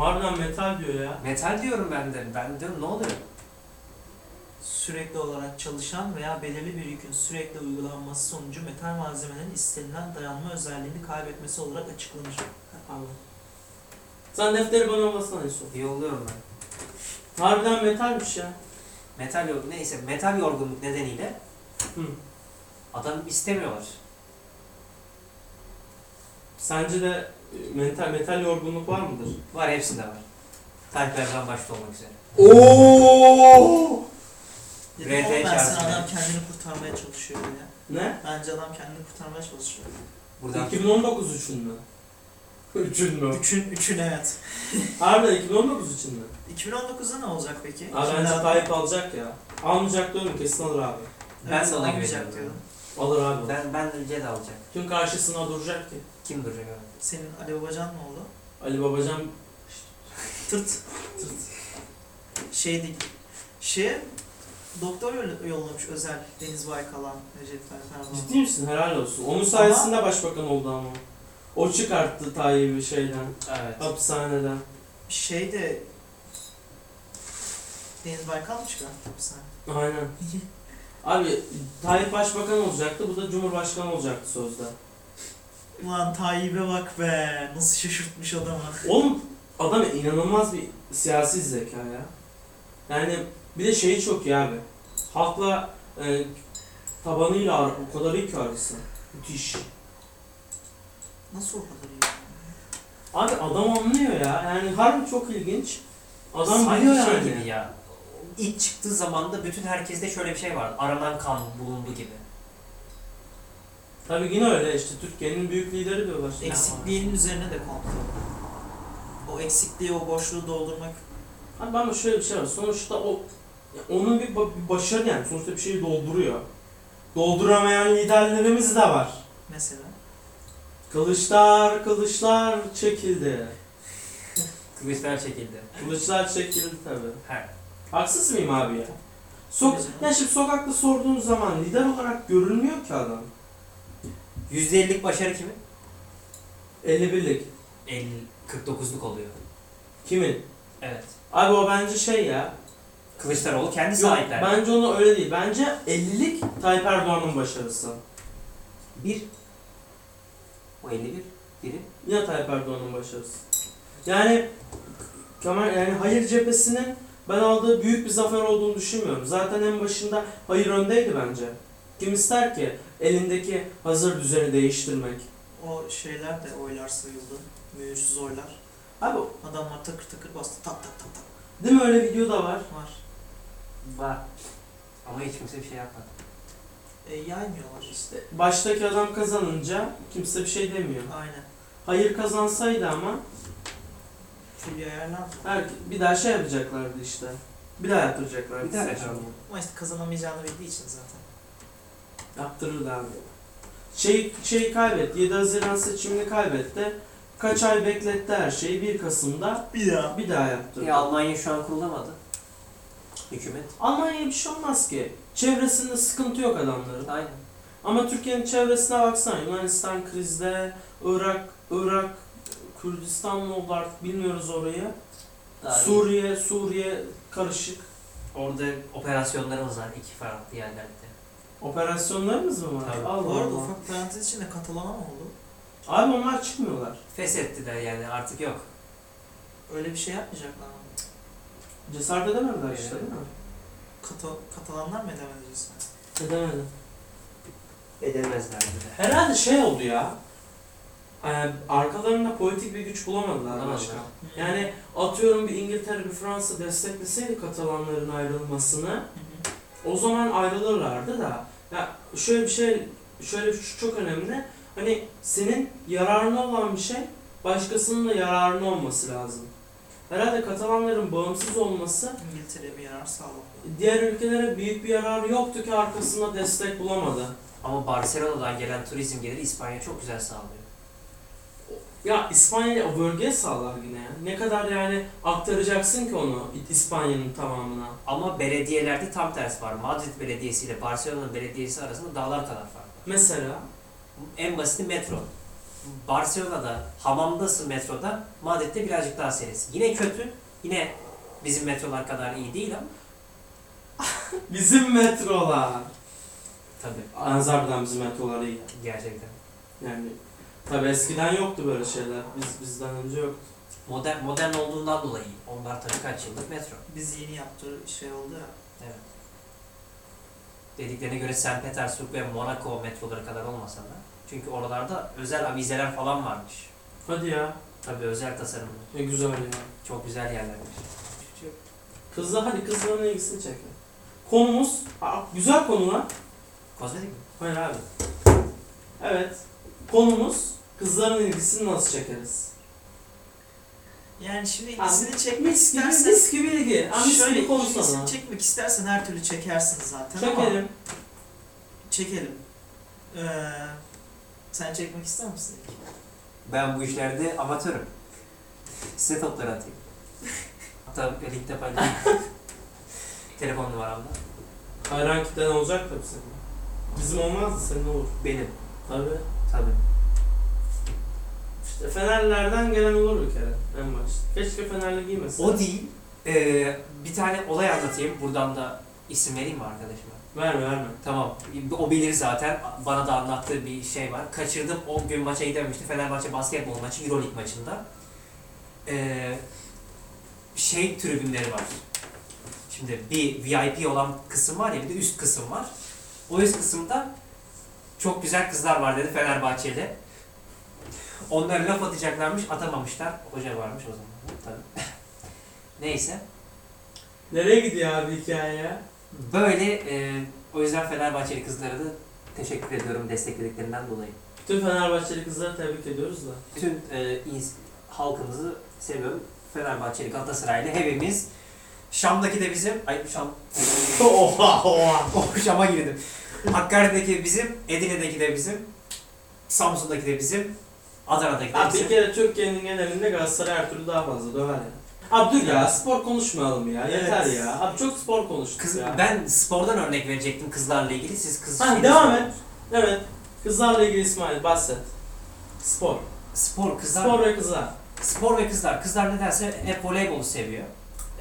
Harbiden metal diyor ya. Metal diyorum ben de. Ben diyorum ne oluyor? Sürekli olarak çalışan veya belirli bir yükün sürekli uygulanması sonucu metal malzemenin istenilen dayanma özelliğini kaybetmesi olarak açıklanır. Tamam. Sen defteri bana yollasana Yusuf. Yolluyorum ben. Harbiden metalmiş ya. Metal yorgunluk neyse metal yorgunluk nedeniyle Hı. adam istemiyorlar. Sence de e, mental metal yorgunluk var mıdır? Var hepsinde var. Tayyip Erdoğan başta olmak üzere. Oo! Dedim RT ben sana adam kendini kurtarmaya çalışıyor diye. Ne? Bence adam kendini kurtarmaya çalışıyor. Buradan 2019 için mi? Üçün mü? Üçün, üçün evet. Harbiden 2019 için mi? 2019'da ne olacak peki? Abi bence Tayyip alacak ya. Almayacak diyorum kesin alır abi. Ben alamayacak güveniyorum. Alır abi. ben ben de Ced alacak. Kim karşısına duracak ki? Kim duracak abi? Senin Ali Babacan ne oldu? Ali Babacan Tırt. Tırt. Şey değil. Şey, doktor yoll- yollamış özel Deniz Baykal'a Recep Tayyip Erdoğan. Ciddi misin? Helal olsun. Onun sayesinde başbakan oldu ama. O çıkarttı Tayyip'i şeyden, Evet. hapishaneden. Şey de Deniz Baykal mı çıkarttı hapishaneye? Aynen. Abi Tayyip başbakan olacaktı, bu da cumhurbaşkanı olacaktı sözde. Ulan Tayyip'e bak be. Nasıl şaşırtmış adamı. Oğlum adam inanılmaz bir siyasi zeka ya. Yani bir de şeyi çok iyi abi. Halkla e, tabanıyla ar- o kadar iyi ki arası. Müthiş. Nasıl o kadar iyi? Abi adam anlıyor ya. Yani harbi çok ilginç. Adam Sanki biliyor şey yani. gibi ya. İlk çıktığı zamanda bütün herkeste şöyle bir şey vardı. Aranan kan bulundu gibi. Tabii yine öyle işte Türkiye'nin büyük lideri diyorlar. Eksikliğinin üzerine de kontrol. O eksikliği, o boşluğu doldurmak Abi ama şöyle bir şey var. Sonuçta o ya onun bir, bir başarı yani. Sonuçta bir şeyi dolduruyor. Dolduramayan liderlerimiz de var. mesela. Kılıçlar, kılıçlar çekildi. Kılıçlar çekildi. Kılıçlar çekildi tabii. Her. Haksız mıyım abi ya? Sok ya şimdi sokakta sorduğun zaman lider olarak görülmüyor ki adam. %50'lik başarı kimin? 51'lik. 50, 49'luk oluyor. Kimin? Evet. Abi o bence şey ya. Kılıçdaroğlu kendi Yok, sahiplendi. bence onu öyle değil. Bence 50'lik Tayyip Erdoğan'ın başarısı. Bir. O 51. Biri. Yine Tayyip Erdoğan'ın başarısı. Yani Kemal yani hayır cephesinin ben aldığı büyük bir zafer olduğunu düşünmüyorum. Zaten en başında hayır öndeydi bence. Kim ister ki elindeki hazır düzeni değiştirmek? O şeyler de oylar sayıldı. Mühürsüz oylar. Abi Adamlar takır takır bastı. Tak tak tak tak. değil mi öyle video da var? Var. Var. Ama hiç kimse bir şey yapmadı. E, yaymıyorlar. İşte baştaki adam kazanınca kimse bir şey demiyor. Aynen. Hayır kazansaydı ama Fulya ayarlar. her, bir daha şey yapacaklardı işte. Bir daha yaptıracaklardı. Bir daha yapalım. Ama işte kazanamayacağını bildiği için zaten. Yaptırırdı abi. Şey, şeyi kaybetti. 7 Haziran seçimini kaybetti. Kaç ay bekletti her şeyi. 1 Kasım'da Bir daha. bir daha yaptırdı. Ya Almanya şu an kurulamadı. Hükümet. Almanya'ya bir şey olmaz ki. Çevresinde sıkıntı yok adamların. Aynen. Ama Türkiye'nin çevresine baksana. Yunanistan krizde, Irak, Irak, Kürdistan mı oldu artık bilmiyoruz orayı. Daha Suriye, Suriye karışık. Orada operasyonlarımız var iki farklı yerlerde. Operasyonlarımız mı var? Tabii. Allah Bu arada Allah. ufak parantez içinde Katalana mı oldu? Abi onlar çıkmıyorlar. Feshettiler yani artık yok. Öyle bir şey yapmayacaklar mı? Cesaret edemediler işte değil mi? Kata Katalanlar mı edemedi diyorsun? Edemedi. Edemezler bile. Herhalde şey oldu ya. e, arkalarında politik bir güç bulamadılar Bulamadılar. başka. Yani atıyorum bir İngiltere, bir Fransa destekleseydi Katalanların ayrılmasını Hı hı. o zaman ayrılırlardı da. Ya şöyle bir şey, şöyle şu çok önemli. Hani senin yararına olan bir şey başkasının da yararına olması lazım. Herhalde Katalanların bağımsız olması İngiltere'ye bir yarar sağladı. diğer ülkelere büyük bir yararı yoktu ki arkasında destek bulamadı. Ama Barcelona'dan gelen turizm geliri İspanya çok güzel sağlıyor. Ya İspanya o bölgeye sağlar yine ya. Ne kadar yani aktaracaksın ki onu İspanya'nın tamamına. Ama belediyelerde tam tersi var. Madrid Belediyesi ile Barcelona Belediyesi arasında dağlar kadar fark var. Mesela En basiti metro. Barcelona'da hamamdasın metroda, Madrid'de birazcık daha serisin. Yine kötü, yine bizim metrolar kadar iyi değil ama bizim metrolar. tabii Nazardan bizim metrolar iyi. gerçekten. Yani tabi eskiden yoktu böyle şeyler. Biz bizden önce yoktu. Modern, modern olduğundan dolayı. Onlar tabii kaç yıllık metro. Biz yeni yaptığı şey oldu ya. Evet. Dediklerine göre St. Petersburg ve Monaco metroları kadar olmasa da. Çünkü oralarda özel avizeler falan varmış. Hadi ya. Tabii özel tasarımlı. Ne güzel ya. Çok güzel yerlermiş. Kızlar hadi kızların ilgisini çekin. Konumuz, Aa, güzel konu lan. Kozmetik mi? Hayır abi. Evet. Konumuz kızların ilgisini nasıl çekeriz? Yani şimdi ilgisini çekmek Mis gibi, istersen mis gibi ilgi. Aa, mis şöyle gibi konuşsana. ilgisini çekmek istersen her türlü çekersin zaten ama Çekelim. çekelim. Ee, sen çekmek ister misin? Ben bu işlerde amatörüm. Size topları atayım. Hatta linkte paylaşayım. Telefon numaramda. Hayran kitlen olacak tabii senin. Bizim olmaz da senin olur. Benim. Tabii. Tabii. İşte Fenerlerden gelen olur bir kere en başta. Keşke Fenerli giymesin. O değil. Ee, bir tane olay anlatayım. Buradan da isim vereyim mi arkadaşıma? Verme verme. Tamam. O bilir zaten. Bana da anlattığı bir şey var. Kaçırdım. O gün maça gidememişti. Fenerbahçe basketbol maçı Euroleague maçında. Ee, şey tribünleri var. Şimdi bir VIP olan kısım var ya bir de üst kısım var. O üst kısımda çok güzel kızlar var dedi Fenerbahçeli. Onlar laf atacaklarmış atamamışlar. Hoca varmış o zaman. Tabii. Neyse. Nereye gidiyor abi hikaye ya? Böyle e, o yüzden Fenerbahçeli kızlara da teşekkür ediyorum desteklediklerinden dolayı. Bütün Fenerbahçeli kızları tebrik ediyoruz da. Bütün e, halkımızı seviyorum. Fenerbahçeli Galatasaraylı hepimiz. Şam'daki de bizim, ay Şam, oha oha. oh Şam'a girdim. Hakkari'deki bizim, Edirne'deki de bizim, Samsun'daki de bizim, Adana'daki de Abi bir kere Türkiye'nin genelinde Galatasaray her türlü daha fazla döver ya. Abi dur ya spor konuşmayalım ya. Evet. Yeter ya. Abi çok spor konuştuk Kız, ya. ben spordan örnek verecektim kızlarla ilgili. Siz kız Ha, şeyini devam et. Evet. Kızlarla ilgili İsmail bahset. Spor. Spor, kızlar. Spor ve kızlar. Spor ve kızlar. Kızlar nedense hep voleybolu seviyor.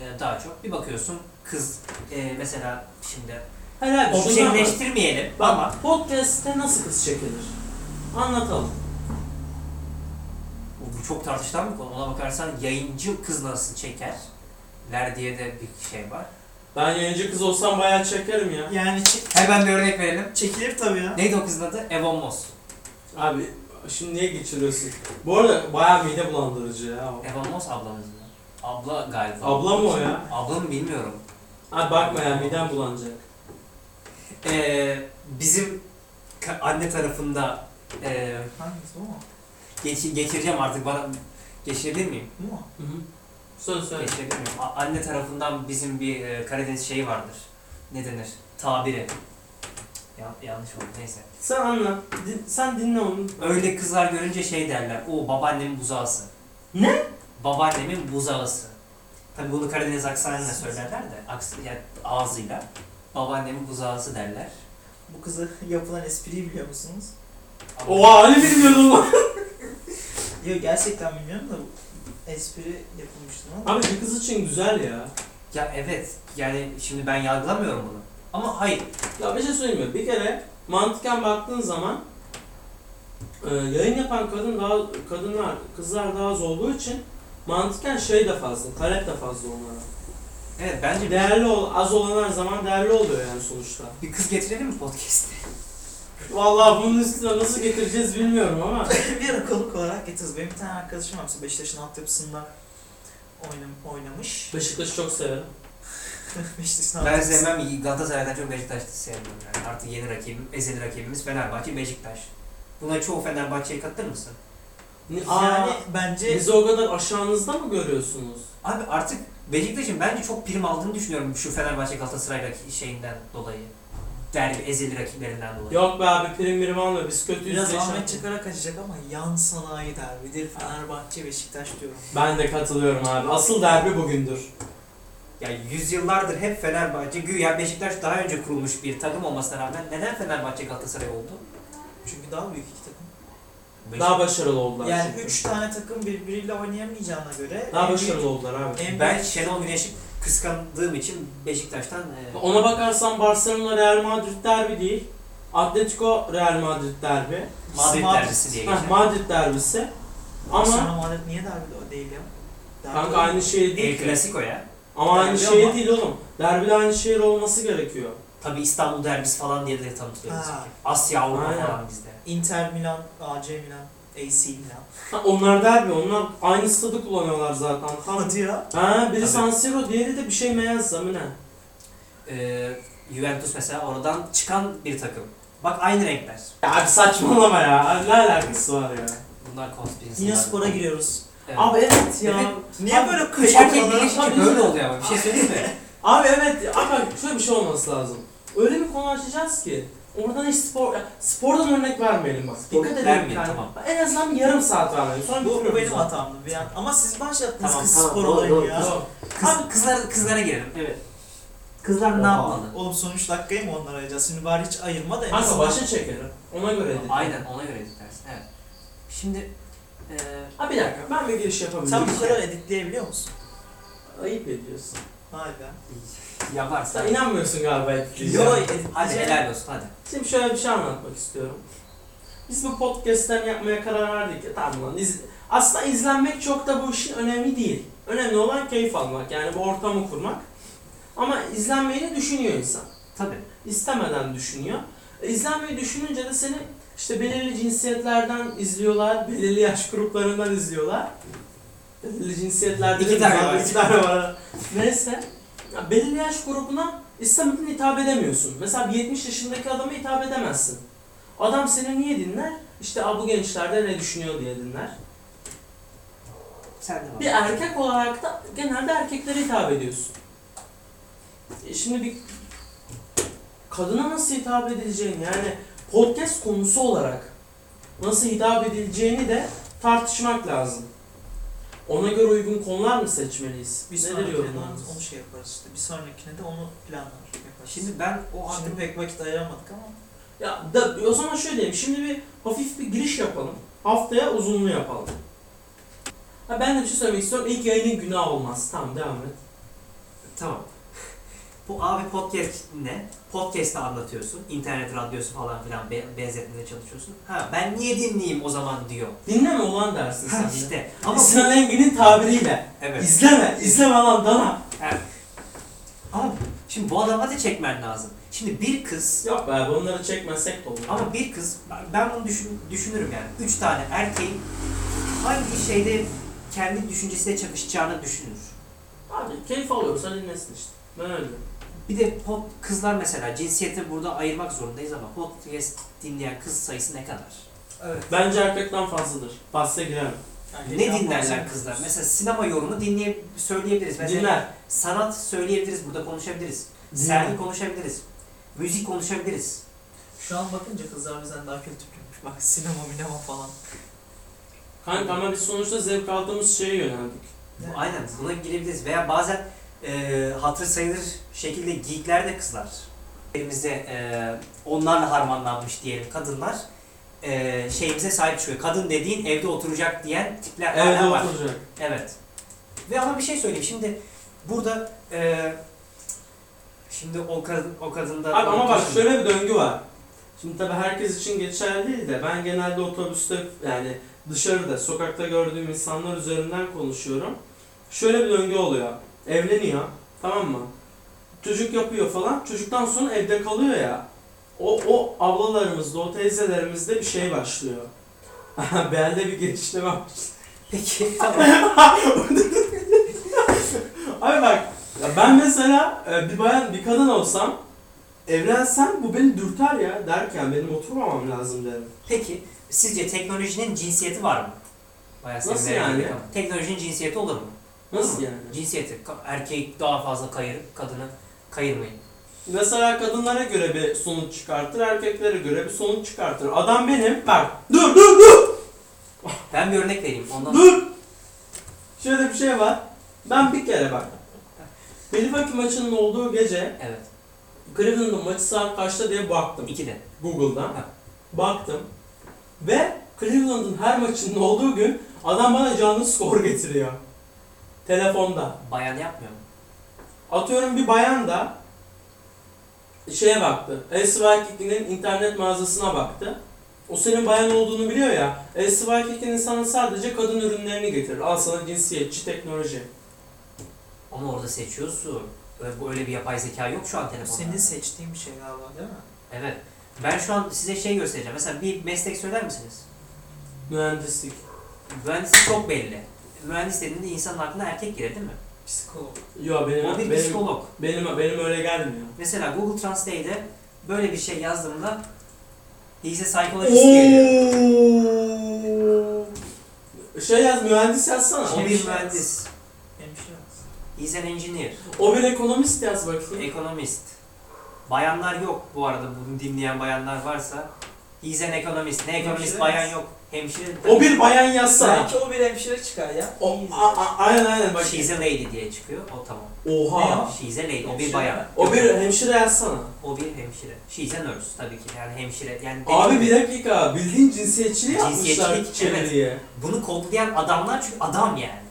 Ee, daha çok. Bir bakıyorsun kız e, mesela şimdi Bak. objekleştirmeyelim Bak ama podcast'te nasıl kız çekilir? Anlatalım. bu çok tartışılan bir konu. Ona bakarsan yayıncı kız nasıl çekerler diye de bir şey var. Ben yayıncı kız olsam bayağı çekerim ya. Yani çek- Hemen bir örnek verelim. çekilir tabii ya. Neydi o kızın adı? Evon Moss. Abi şimdi niye geçiriyorsun? Bu arada bayağı mide bulandırıcı ya. o. Evon Moss ablamız mı? Abla galiba. Abla mı o ya? Abla mı bilmiyorum. Abi bakma ya midem bulanacak. Ee, bizim anne tarafında e, Hangisi geç- geçireceğim artık bana geçirebilir miyim? Bu mu? Hı hı. Söz söyle. Geçirebilir miyim? A- anne tarafından bizim bir e, Karadeniz şeyi vardır. Ne denir? Tabiri. Ya, yanlış oldu neyse. Sen anlat. Din- sen dinle onu. Öyle kızlar görünce şey derler. O babaannemin buzağısı. Ne? Babaannemin buzağısı. Tabii bunu Karadeniz aksanıyla söylerler de. Aks yani ağzıyla. Babaannemin buzağısı derler. Bu kıza yapılan espriyi biliyor musunuz? Oha hani bilmiyordum lan. Yok gerçekten bilmiyorum da espri yapılmıştı ama. Abi bir kız için güzel ya. Ya evet. Yani şimdi ben yargılamıyorum bunu. Ama hayır. Ya bir şey söyleyeyim mi? Bir kere mantıken baktığın zaman e, yayın yapan kadın daha kadınlar, kızlar daha az olduğu için mantıken şey de fazla, talep de fazla onlara. Evet bence Değerli ol, az olan her zaman değerli oluyor yani sonuçta. bir kız getirelim mi podcast'e? Vallahi bunun üstüne nasıl getireceğiz bilmiyorum ama. bir ara konuk olarak getiririz. Benim bir tane arkadaşım var mesela Beşiktaş'ın altyapısında oynam oynamış. Beşiktaş'ı çok severim. Beşiktaş'ın Ben altyapısı. sevmem. Galatasaray'dan çok Beşiktaş'ı sevmiyorum yani. Artık yeni rakibim, ezeli rakibimiz Fenerbahçe, Beşiktaş. Buna çoğu Fenerbahçe'yi katılır mısın? Ni- Yani Aa, bence bizi o kadar aşağınızda mı görüyorsunuz? Abi artık Beşiktaş'ın bence çok prim aldığını düşünüyorum şu Fenerbahçe Galatasaray şeyinden dolayı. Derbi ezeli rakiplerinden dolayı. Yok be abi prim mirim almıyor biz kötüyüz biraz Ahmet Çakar'a kaçacak ama yan sanayi derbidir. Fenerbahçe Beşiktaş diyorum. Ben de katılıyorum abi. Asıl derbi bugündür. Yani yüzyıllardır hep Fenerbahçe, güya Beşiktaş daha önce kurulmuş bir takım olmasına rağmen neden Fenerbahçe Galatasaray oldu? Çünkü daha büyük iki takım. Daha başarılı oldular Yani çünkü. üç tane takım birbiriyle oynayamayacağına göre Daha en başarılı büyük- oldular abi. en Ben büyük- Şenol Güneş'i kıskandığım için Beşiktaş'tan e, Ona bakarsan Barcelona Real Madrid derbi değil. Atletico Real Madrid derbi. Madrid Madrid- derbisi diye Heh, geçer. Madrid derbisi. Ama Barcelona Madrid niye derbi o değil ya? Derbi kanka aynı şey değil El ki. Clasico ya. Ama aynı Derbi şey ama- değil oğlum. Derbide aynı şehir olması gerekiyor. Tabi İstanbul derbisi falan diye de tanıtılıyor Ha. Asya Avrupa Aynen. falan bizde. Inter Milan, AC Milan, AC Milan. Ha, onlar derbi. Onlar aynı stadı kullanıyorlar zaten. Tam. Hadi ya. Ha, biri Tabii. San Siro, diğeri de bir şey Meazza mı ne? Ee, Juventus mesela oradan çıkan bir takım. Bak aynı renkler. Ya abi saçmalama ya. Ne alakası var ya? Bunlar konspirasyon. Yine spora giriyoruz. Evet. Abi evet ya. Evet. Niye Abi, böyle Kış kış erkek ortaları- birleşince Tabii. böyle oluyor ama bir şey söyleyeyim mi? Abi evet. Abi şöyle bir şey olması lazım. Öyle bir konu açacağız ki. Oradan hiç spor, spordan örnek vermeyelim bak. Spor Dikkat edelim. yani. tamam. En azından yarım saat vermeyelim. Sonra Bu, bu benim hatamdı bir an. Ama siz başlattınız Tamam, kız tamam, spor doğru, olayını doğru. ya. Yok. Kız, kızlar, kızlara girelim. Evet. Kızlar ne yapmalı? Oğlum son 3 dakikayı mı onlara ayıracağız? Şimdi bari hiç ayırma da en Kanka başa çekerim. Ona göre edit. Aynen ona göre editlersin. Evet. Şimdi eee Ha bir dakika ben bir giriş yapabilirim. Sen bu kadar editleyebiliyor musun? Ayıp ediyorsun. Be. Yaparsan. Sen inanmıyorsun galiba Yo editleyeceğim. editleyeceğim. Hadi helal olsun hadi. Şimdi şöyle bir şey anlatmak istiyorum. Biz bu podcast'ten yapmaya karar verdik ya tamam lan. iz- Aslında izlenmek çok da bu işin önemli değil. Önemli olan keyif almak yani bu ortamı kurmak. Ama izlenmeyi de düşünüyor insan. Tabii. istemeden düşünüyor. E, İzlenmeyi düşününce de seni işte belirli cinsiyetlerden izliyorlar, belirli yaş gruplarından izliyorlar. Belirli cinsiyetlerde İki de tane var. iki tane var. Neyse. Ya belirli yaş grubuna istemeden hitap edemiyorsun. Mesela bir 70 yaşındaki adama hitap edemezsin. Adam seni niye dinler? İşte "Aa, bu gençlerde ne düşünüyor diye dinler. Sen de. Bir erkek olarak da genelde erkeklere hitap ediyorsun. E şimdi bir kadına nasıl hitap edileceğini yani podcast konusu olarak nasıl hitap edileceğini de tartışmak lazım. Ona göre uygun konular mı seçmeliyiz? Bir Nedir sonrakine de yorumlarınız? onu şey yaparız işte. Bir sonrakine de onu planlar yaparız. Şimdi ben o Şimdi hakkında pek vakit ayıramadık ama. Ya da, o zaman şöyle diyeyim. Şimdi bir hafif bir giriş yapalım. Haftaya uzunluğu yapalım. Ha ben de bir şey söylemek istiyorum. İlk yayının günah olmaz. Tamam devam et. Tamam. Bu abi podcast ne? Podcast'ı anlatıyorsun. İnternet radyosu falan filan be- benzetmeye çalışıyorsun. Ha ben niye dinleyeyim o zaman diyor. Dinleme ulan dersin sen Ha de. işte. Ama Ama Sinan Engin'in tabiriyle. evet. İzleme, izleme lan dana. Ama şimdi bu adama da çekmen lazım. Şimdi bir kız Yok be bunları çekmezsek de olur. ama bir kız ben bunu düşün, düşünürüm yani. Üç tane erkeğin hangi şeyde kendi düşüncesiyle çakışacağını düşünür. Abi keyif alıyorsa dinlesin işte. Ben öyle diyorum. Bir de pod, kızlar mesela cinsiyeti burada ayırmak zorundayız ama podcast dinleyen kız sayısı ne kadar? Evet. Bence erkekten fazladır. Bahse giremem. Ne dinlerler kızlar? Mesela sinema yorumunu dinleye söyleyebiliriz. Mesela Dinler. sanat söyleyebiliriz, burada konuşabiliriz. Dinler. Sergi konuşabiliriz. Müzik konuşabiliriz. Şu an bakınca kızlar bizden daha kültürlüymüş. Bak sinema minema falan. Kanka ama biz sonuçta zevk aldığımız şeye yöneldik. Evet. Aynen buna girebiliriz. Veya bazen e, hatır sayılır şekilde geekler de kızlar. Elimizde e, onlarla harmanlanmış diyelim kadınlar. E, şeyimize sahip çıkıyor. Kadın dediğin evde oturacak diyen tipler Evde hala var. oturacak. Evet. Ve ama bir şey söyleyeyim. Şimdi burada e, şimdi o kadın o kadında Abi ama bak şöyle bir döngü var. Şimdi tabii herkes için geçerli değil de ben genelde otobüste yani dışarıda sokakta gördüğüm insanlar üzerinden konuşuyorum. Şöyle bir döngü oluyor. Evleniyor tamam mı? Çocuk yapıyor falan. Çocuktan sonra evde kalıyor ya. O, o ablalarımızda, o teyzelerimizde bir şey başlıyor. Belde bir genişleme başlıyor. Peki tamam. Abi bak ben mesela e, bir bayan bir kadın olsam evlensem bu beni dürter ya derken benim oturmamam lazım derim. Peki sizce teknolojinin cinsiyeti var mı? Bayağı Nasıl yani? Teknolojinin cinsiyeti olur mu? Nasıl yani? Cinsiyeti. Erkek daha fazla kayırıp kadını kayırmayın. Mesela kadınlara göre bir sonuç çıkartır, erkeklere göre bir sonuç çıkartır. Adam benim, bak dur dur dur Ben bir örnek vereyim. Ondan dur. Şöyle bir şey var. Ben bir kere bak. Milwaukee maçının olduğu gece Evet. Cleveland'ın maçı saat kaçta diye baktım. İki de. Google'dan. Ha. Baktım. Ve Cleveland'ın her maçının olduğu gün adam bana canlı skor getiriyor. Telefonda. Bayan yapmıyor mu? Atıyorum bir bayan da şeye baktı. Elsewhere internet mağazasına baktı. O senin bayan olduğunu biliyor ya. Elsewhere sana sadece kadın ürünlerini getirir. Al sana cinsiyetçi teknoloji. Ama orada seçiyorsun. Öyle, bu öyle bir yapay zeka yok şu an telefonda. senin seçtiğin bir şey galiba değil mi? Evet. Ben şu an size şey göstereceğim. Mesela bir meslek söyler misiniz? Mühendislik. Mühendislik çok belli. Mühendis dediğinde insanın aklına erkek gelir değil mi? Psikolog. Yo benim O bir benim, psikolog. benim benim öyle gelmiyor. Mesela Google Translate'de böyle bir şey yazdığımda he's a psychologist geliyor. Şey yaz mühendis yazsana. O bir mühendis. Hemşire. He's an engineer. O bir ekonomist yaz bakayım. Ekonomist. Bayanlar yok bu arada bunu dinleyen bayanlar varsa. He's an economist. Ne ekonomist Hemşire bayan yaz. yok. Hemşire O bir bayan yazsana. Belki o bir hemşire çıkar ya. O, a, a, aynen aynen bak. She's a lady diye çıkıyor. O tamam. Oha. She's a lady. O bir bayan. O bir hemşire yazsana. O bir hemşire. She's a nurse tabii ki. Yani hemşire. Yani Abi bir dakika. Bildiğin cinsiyetçiliği yapmışlar çeviriye. Bunu kodlayan adamlar çünkü adam yani.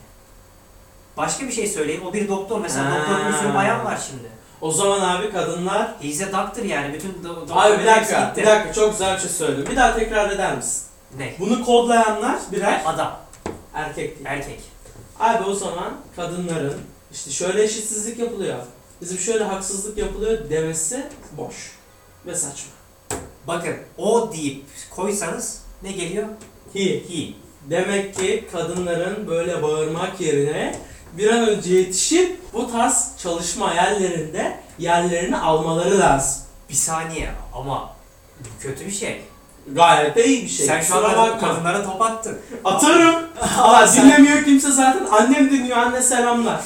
Başka bir şey söyleyeyim. O bir doktor. Mesela Ha. doktor bir sürü bayan var şimdi. O zaman abi kadınlar... He's a doctor yani. Bütün do- Abi doktorların bir dakika, bir dakika çok güzel bir şey söyledim. Bir daha tekrar eder misin? Ne? Bunu kodlayanlar birer Adam. erkek değil. Erkek. Abi o zaman kadınların işte şöyle eşitsizlik yapılıyor. Bizim şöyle haksızlık yapılıyor demesi boş ve saçma. Bakın o deyip koysanız ne geliyor? He. He. Demek ki kadınların böyle bağırmak yerine bir an önce yetişip bu tarz çalışma yerlerinde yerlerini almaları lazım. Bir saniye ama bu kötü bir şey. Gayet de iyi bir şey. Sen şu Kusura an bakma. kadınlara top attın. Atarım. Aa, dinlemiyor kimse zaten. Annem dinliyor. Anne selamlar.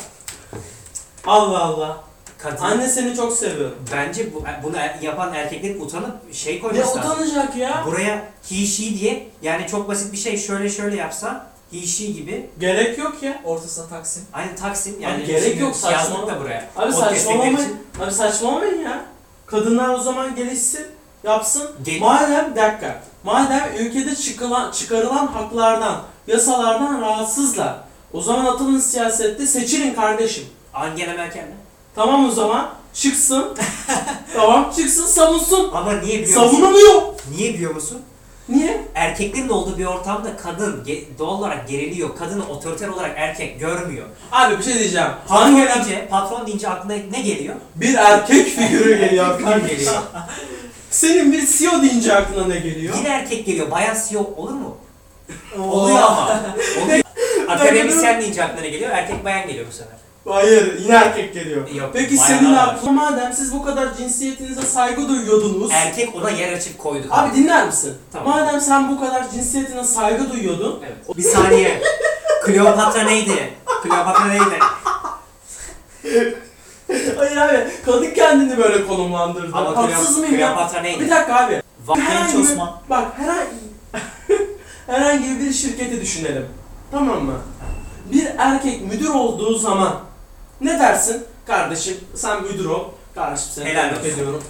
Allah Allah. Kadın. Anne seni çok seviyorum. Bence bu, bunu yapan erkeklerin utanıp şey Ne utanacak ya? Buraya he she diye yani çok basit bir şey şöyle şöyle yapsa he she gibi Gerek yok ya. Ortasına taksim. aynı taksim yani Abi gerek şimdi yok, yazdık da buraya. Abi saçmalamayın. için. Abi saçmalamayın ya. Kadınlar o zaman gelişsin, yapsın. Gel- Madem dakika. Madem ülkede çıkılan, çıkarılan haklardan, yasalardan rahatsızlar. O zaman atılın siyasette seçilin kardeşim. Angela Merkel mi? Tamam o zaman çıksın. tamam çıksın savunsun. Ama niye biliyor musun? Savunamıyor. Niye biliyor musun? Niye? Erkeklerin olduğu bir ortamda kadın ge- doğal olarak geriliyor. Kadını otoriter olarak erkek görmüyor. Abi bir şey diyeceğim. Patron Angela deyince, patron deyince aklına ne geliyor? bir erkek figürü geliyor Kim kardeşim. geliyor? Senin bir CEO deyince aklına ne geliyor? Yine erkek geliyor. Bayan CEO olur mu? Oluyor ama. Oluyor. Akademisyen deyince aklına ne geliyor? Erkek bayan geliyor bu sefer. Hayır, yine erkek geliyor. Yok, Peki bayanlar senin var. aklına madem siz bu kadar cinsiyetinize saygı duyuyordunuz. Erkek ona yer açıp koydu. Abi dinler misin? Tamam. Madem sen bu kadar cinsiyetine saygı duyuyordun. Evet. Bir saniye. Kleopatra neydi? Kleopatra neydi? Hayır abi, kadın kendini böyle konumlandırdı. Ama Haksız mıyım ya? Kleopatra Bir neydi? dakika abi. Herhangi Genç bir, Osman. bak herhangi, herhangi bir şirketi düşünelim. Tamam mı? Bir erkek müdür olduğu zaman ne dersin? Kardeşim sen müdür ol. Kardeşim seni Helal tebrik olsun. ediyorum.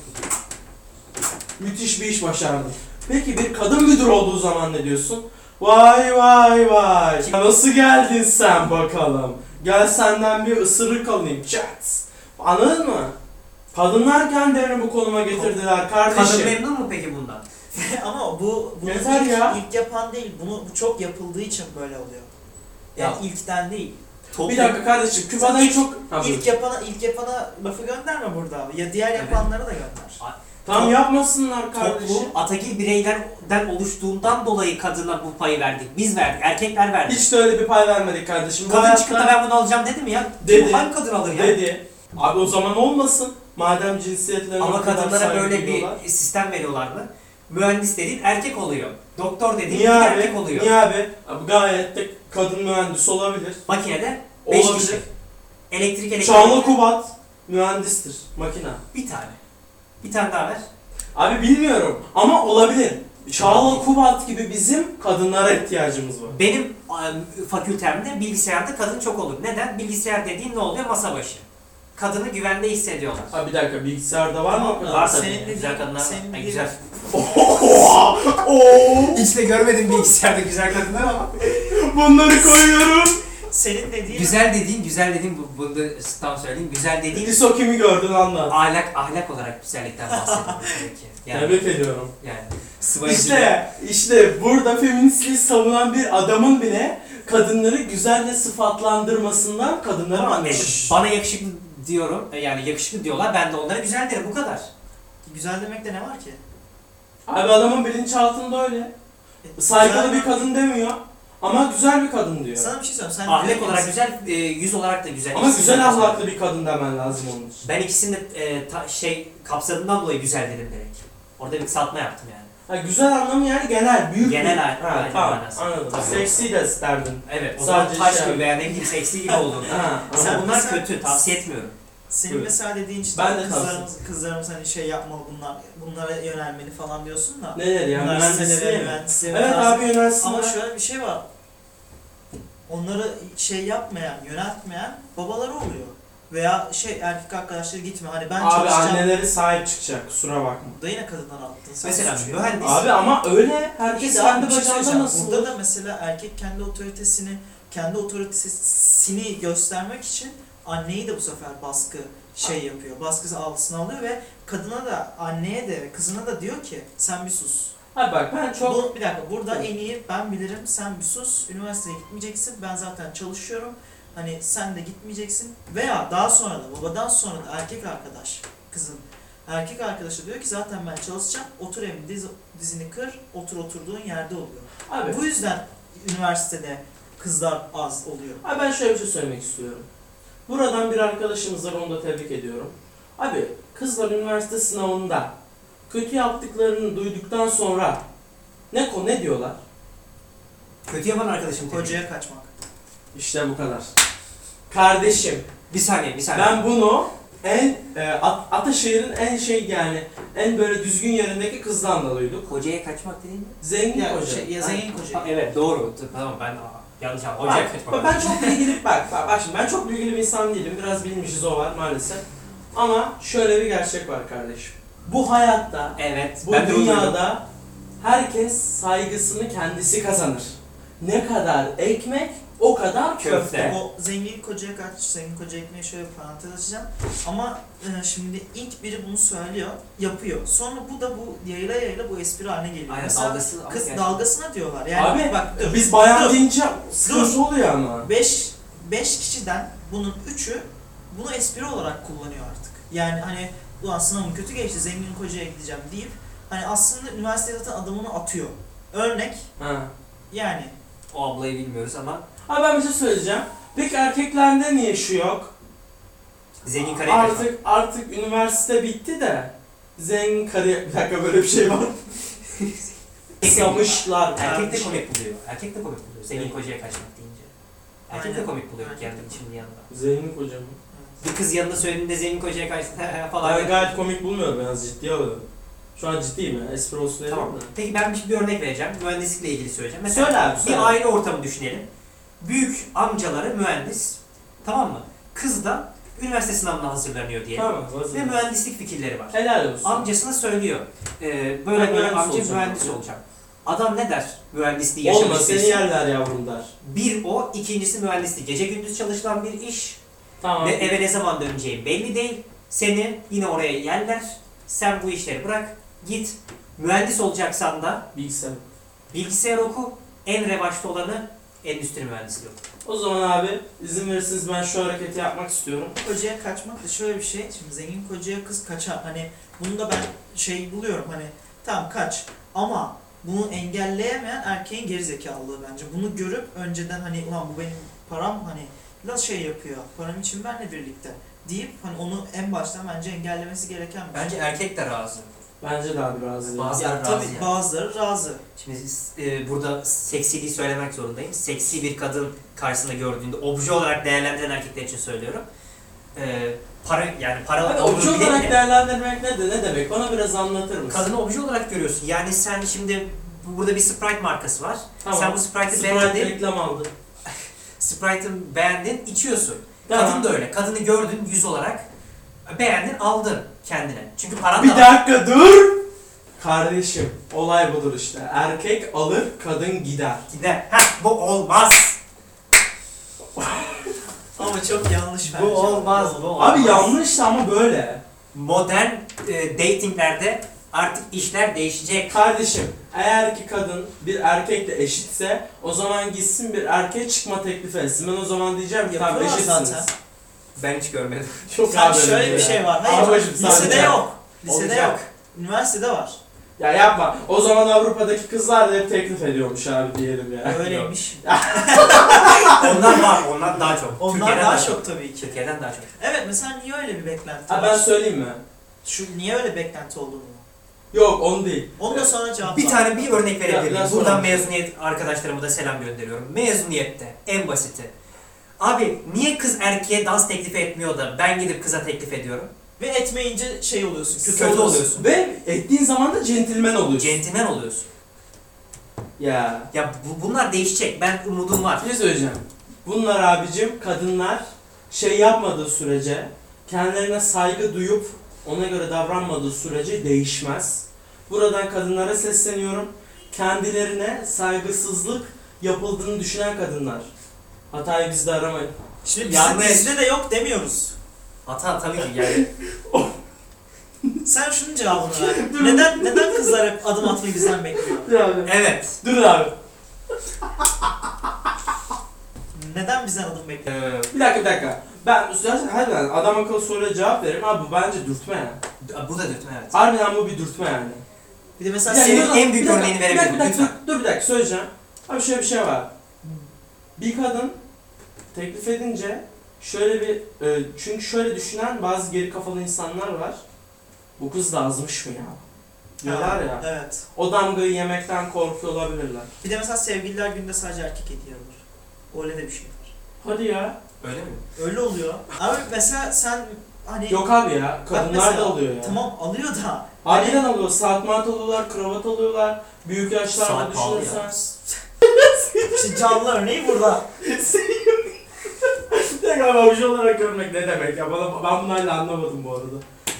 Müthiş bir iş başardın. Peki bir kadın müdür olduğu zaman ne diyorsun? Vay vay vay. Nasıl geldin sen bakalım? Gel senden bir ısırık alayım. Çat. Anladın mı? Kadınlar kendilerini bu konuma getirdiler kardeşim. Kadın memnun mu peki bundan? Ama bu bunu Yeter ilk, ya. ilk yapan değil. Bunu bu çok yapıldığı için böyle oluyor. Yani ilkten değil. Toplum, Bir dakika kardeşim Küba'dan çok... Ha. İlk yapana ilk yapana lafı gönderme burada abi. Ya diğer Evet. yapanları da gönder. Tam yapmasınlar kardeşim. toplum atakil bireylerden oluştuğundan dolayı kadına bu payı verdik. Biz verdik. Erkekler verdi. Hiç de öyle bir pay vermedik kardeşim. Kadın hayatta- çıkıp da ben bunu alacağım dedi mi ya? Dedi. Hangi kadın alır ya? Dedi. Abi o zaman olmasın. Madem cinsiyetlerine Ama kadınlara böyle bir sistem veriyorlardı. Mühendis dediğin erkek oluyor. Doktor dediğin Niye bir abi? erkek oluyor. Niye abi? Abi gayet de kadın mühendis olabilir. Makinede 5 kişi. Elektrik elektrik. Çağla Kubat mühendistir. Makina. Bir tane. Bir tane daha ver. Abi bilmiyorum ama olabilir. Çağla Kubat gibi bizim kadınlara ihtiyacımız var. Benim fakültemde bilgisayarda kadın çok olur. Neden? Bilgisayar dediğin ne oluyor? Masa başı. Kadını güvende hissediyorlar. Abi bir dakika bilgisayarda var mı o kadar? Var senin tabii. dediğin- güzel kadınlar var. senin Ay, güzel. Oo! Hiç de görmedim bilgisayarda güzel kadınlar ama. Bunları koyuyorum. Senin dediğin güzel dediğin, güzel dediğin, bu- bunu da tam söyleyeyim. Güzel dediğin Liso kimi gördün anla. ahlak, ahlak olarak güzellikten bahsediyorum tabii ki. Yani, Tebrik ediyorum. yani sıvayıcı. İşte, işte burada feministliği savunan bir adamın bile kadınları güzelle sıfatlandırmasından kadınları Ama anlamış. bana yakışıklı diyorum, yani yakışıklı diyorlar, ben de onlara güzel derim, bu kadar. güzel demekte ne var ki? Abi adamın bilinçaltında öyle. E, Saygılı bir kadın demiyor. Ama güzel bir kadın diyor. Sana bir şey söyleyeyim. Sen Ahlak olarak güzel, e, yüz olarak da güzel. Ama İkisini güzel ahlaklı bir kadın demen lazım onun için. Ben ikisini de e, ta- şey kapsadığından dolayı güzel dedim direkt. Orada bir kısaltma yaptım yani. Ha, güzel anlamı yani genel, büyük Genel bir- ay- ha, aynen tamam, manası. anladım. Tabii. Seksi de isterdin. Evet, o Sadece zaman taş şey- gibi veya ne bileyim seksi gibi oldun. Ha, Sen- bunlar sen- kötü, tavsiye etmiyorum. Senin Buyurun. mesela dediğin işte Ben de kızlarımız, kızlarımız hani şey yapmalı bunlar, bunlara yönelmeli falan diyorsun da. Neler ya? Üniversitelere, Mühendisliğe mi? mühendisliğe Evet tarzı- abi üniversite. Ama şöyle bir şey var. Onları şey yapmayan, yöneltmeyen babaları oluyor. Veya şey erkek arkadaşları gitme hani ben Abi çalışacağım. anneleri sahip çıkacak kusura bakma. Burada yine kadından attın. Sen Mesela suçu mühendis- Abi ama öyle herkes İyi de abi kendi bir şey söyleyeceğim. nasıl Burada da mesela erkek kendi otoritesini, kendi otoritesini göstermek için anneyi de bu sefer baskı şey yapıyor. Baskısı altına alıyor ve kadına da anneye de kızına da diyor ki sen bir sus. Abi bak ben çok Bu, bir dakika burada en iyi ben bilirim sen bir sus. Üniversiteye gitmeyeceksin. Ben zaten çalışıyorum. Hani sen de gitmeyeceksin. Veya daha sonra da babadan sonra da erkek arkadaş kızın erkek arkadaşı diyor ki zaten ben çalışacağım. Otur evin diz, dizini kır. Otur oturduğun yerde oluyor. abi, Bu yüzden üniversitede kızlar az oluyor. abi ben şöyle bir şey söylemek istiyorum. Buradan bir arkadaşımız var onu da tebrik ediyorum. Abi kızlar üniversite sınavında kötü yaptıklarını duyduktan sonra ne ko ne diyorlar? Kötü yapan arkadaşım Kocaya kaçmak. İşte bu kadar. Kardeşim Bir saniye, bir saniye. ben bunu en e, At- Ataşehir'in en şey yani en böyle düzgün yerindeki kızdan da duyduk. Hocaya kaçmak dediğin mi? Zengin Ya, koca. şey, ya zengin koca. Ha, evet doğru. Tamam ben aa, yanlış anladım. Hocaya Bak, kaçmak. bak, ben çok bilgili bak, bak bak şimdi ben çok bilgili bir insan değilim. Biraz bilmişiz o var maalesef. Ama şöyle bir gerçek var kardeşim. Bu hayatta, Evet. bu ben de onu duydum. dünyada herkes saygısını kendisi kazanır. Ne kadar ekmek o kadar köfte. Köfte. O zengin kocaya kaç, zengin koca ekmeği şöyle parantez açacağım. Ama e, şimdi ilk biri bunu söylüyor, yapıyor. Sonra bu da bu yayla yayla bu espri haline geliyor. Aynen Mesela dalgası kız gerçekten- dalgasına diyorlar. Yani Abi bak dur. biz bayan dur. deyince sıkıntı oluyor ama. 5 5 kişiden bunun 3'ü bunu espri olarak kullanıyor artık. Yani hani ulan sınavım kötü geçti zengin kocaya gideceğim deyip hani aslında üniversitede zaten adımını atıyor. Örnek Ha. yani O ablayı bilmiyoruz ama Abi ben bir şey söyleyeceğim. Peki erkeklerde niye şu yok? zengin kaçmak. Artık artık üniversite bitti de zengin karı bir dakika böyle bir şey var. Samışlar. Erkek de komik buluyor. Erkek de komik buluyor. Zengin Evet. kocaya kaçmak deyince. Erkek de Aynen. komik buluyor Aynen. kendini şimdi yanında. Zengin koca mı? Bir kız yanında söylediğinde zengin kocaya kaçtı falan. Ben gayet komik bulmuyorum biraz ciddiye alıyorum. Şu an ciddiyim ya. Espri olsun diye Tamam. Peki ben bir, bir örnek vereceğim. Mühendislikle ilgili söyleyeceğim. Mesela Söyle abi söyle. bir aile ortamı düşünelim. Büyük amcaları mühendis. Tamam mı? Kız da üniversite sınavına hazırlanıyor diye. Tamam. hazır. Ve mühendislik fikirleri var. Helal olsun. Amcasına söylüyor. Ee, böyle Ben böyle mühendis amca olacağım. mühendis olacak. Adam ne der? Mühendisliği yaşamış Olma seni yerler yavrum der. Bir o, ikincisi mühendislik. Gece gündüz çalışılan bir iş. Tamam. Ve eve ne zaman döneceğin belli değil. Seni yine oraya yerler. Sen bu işleri bırak. Git. Mühendis olacaksan da Bilgisayar. bilgisayar oku. En revaçta olanı endüstri mühendisliği. O zaman abi izin verirseniz ben şu hareketi yapmak istiyorum. kocaya kaçmak da şöyle bir şey. Şimdi zengin kocaya kız kaçar. Hani bunu da ben şey buluyorum hani tamam kaç ama bunu engelleyemeyen erkeğin gerizekalılığı bence. Bunu görüp önceden hani ulan bu benim param hani biraz şey yapıyor. Param için benle birlikte deyip hani onu en baştan bence engellemesi gereken bir Bence şey. erkek de razı. Bence de abi razı. Bazı- ya, razı tabii yani. bazıları razı. Şimdi e, burada seksiliği söylemek zorundayım. Seksi bir kadın karşısında gördüğünde obje olarak değerlendiren erkekler için söylüyorum. E, para yani para olduğunu obje olarak değerlendirmek ne de ne demek? Bana biraz anlatır mısın? kadını obje olarak görüyorsun. Yani sen şimdi bu- burada bir Sprite markası var. Tamam. Sen bu Sprite'ı Sprite beğendin. reklam aldı. Sprite'ı beğendin, içiyorsun. Tamam. Kadın da öyle. Kadını gördün yüz olarak. Beğendin, aldın kendine. Çünkü paran Bir da var. dakika dur. Kardeşim olay budur işte. Erkek alır, kadın gider. Gider. Heh, bu olmaz. Ama çok yanlış bence. Bu olmaz, bu olmaz. Abi yanlış ama böyle. Modern e, datinglerde artık işler değişecek. Kardeşim eğer ki kadın bir erkekle eşitse o zaman gitsin bir erkeğe çıkma teklifi etsin. Ben o zaman diyeceğim ki tamam Yapıyorlar eşitsiniz. zaten. Ben hiç görmedim. Çok Sen şöyle öyle bir ya. şey var. Hayır, Babacım, lisede sadece- yok. Lisede Olacak. yok. Üniversitede var. Ya yapma. O zaman Avrupa'daki kızlar da hep teklif ediyormuş abi diyelim ya. Öyleymiş. Onlar var, onlar daha çok. Onlar Türkiye'den daha daha çok tabii ki. Türkiye'den daha çok. Evet mesela niye öyle bir beklenti Ha var? ben söyleyeyim mi? Şu niye öyle beklenti olduğunu. Yok onu değil. Onu da sonra cevapla. Bir tane bir örnek Ya, verebilir miyim? biraz Buradan mezuniyet arkadaşlarıma da selam gönderiyorum. Mezuniyette en basiti. Abi niye kız erkeğe dans teklifi etmiyor da ben gidip kıza teklif ediyorum? Ve etmeyince şey oluyorsun, kötü, Kötü oluyorsun. oluyorsun. Ve ettiğin zaman da centilmen oluyorsun. Centilmen oluyorsun. ya. Ya bu, bunlar değişecek. Ben umudum var. Bir şey söyleyeceğim. Bunlar abicim kadınlar şey yapmadığı sürece kendilerine saygı duyup ona göre davranmadığı sürece değişmez. Buradan kadınlara sesleniyorum. Kendilerine saygısızlık yapıldığını düşünen kadınlar. Hatayı bizde aramayın. Şimdi bizde, Yanlış. bizde de yok demiyoruz. Hata tabii ki yani. Sen şunun cevabını ver. Neden neden kızlar hep adım atmayı bizden bekliyor? Dur abi. evet. Dur abi. Neden bizden adım bekliyor? Ee, Bir dakika bir dakika. Ben zaten harbiden adam akıllı soruya cevap veririm. Abi bu bence dürtme ya. bu da dürtme evet. Harbiden bu bir dürtme yani. Bir de mesela Bir senin en büyük bir dakika, örneğini bir dakika, verebilirim, bir dakika, lütfen. Dur, dur bir dakika söyleyeceğim. Abi şöyle bir şey var. Bir kadın teklif edince şöyle bir e, çünkü şöyle düşünen bazı geri kafalı insanlar var. Bu kız da azmış mı ya? Diyorlar ya. Evet. O damgayı yemekten korkuyor olabilirler. Bir de mesela sevgililer günde sadece erkek hediye alır. Öyle de bir şey var. Hadi ya. Öyle mi? Öyle oluyor. Abi mesela sen hani Yok abi ya. Kadınlar mesela- da alıyor ya. tamam alıyor da Harbiden alıyor. Saat mant alıyorlar, kravat alıyorlar. Büyük yaşlarda Saat pahalı ya. düşünürsen. işte canlı örneği burada. Tek avucu olarak görmek ne demek ya? Bana, ben bunlarla anlamadım bu arada.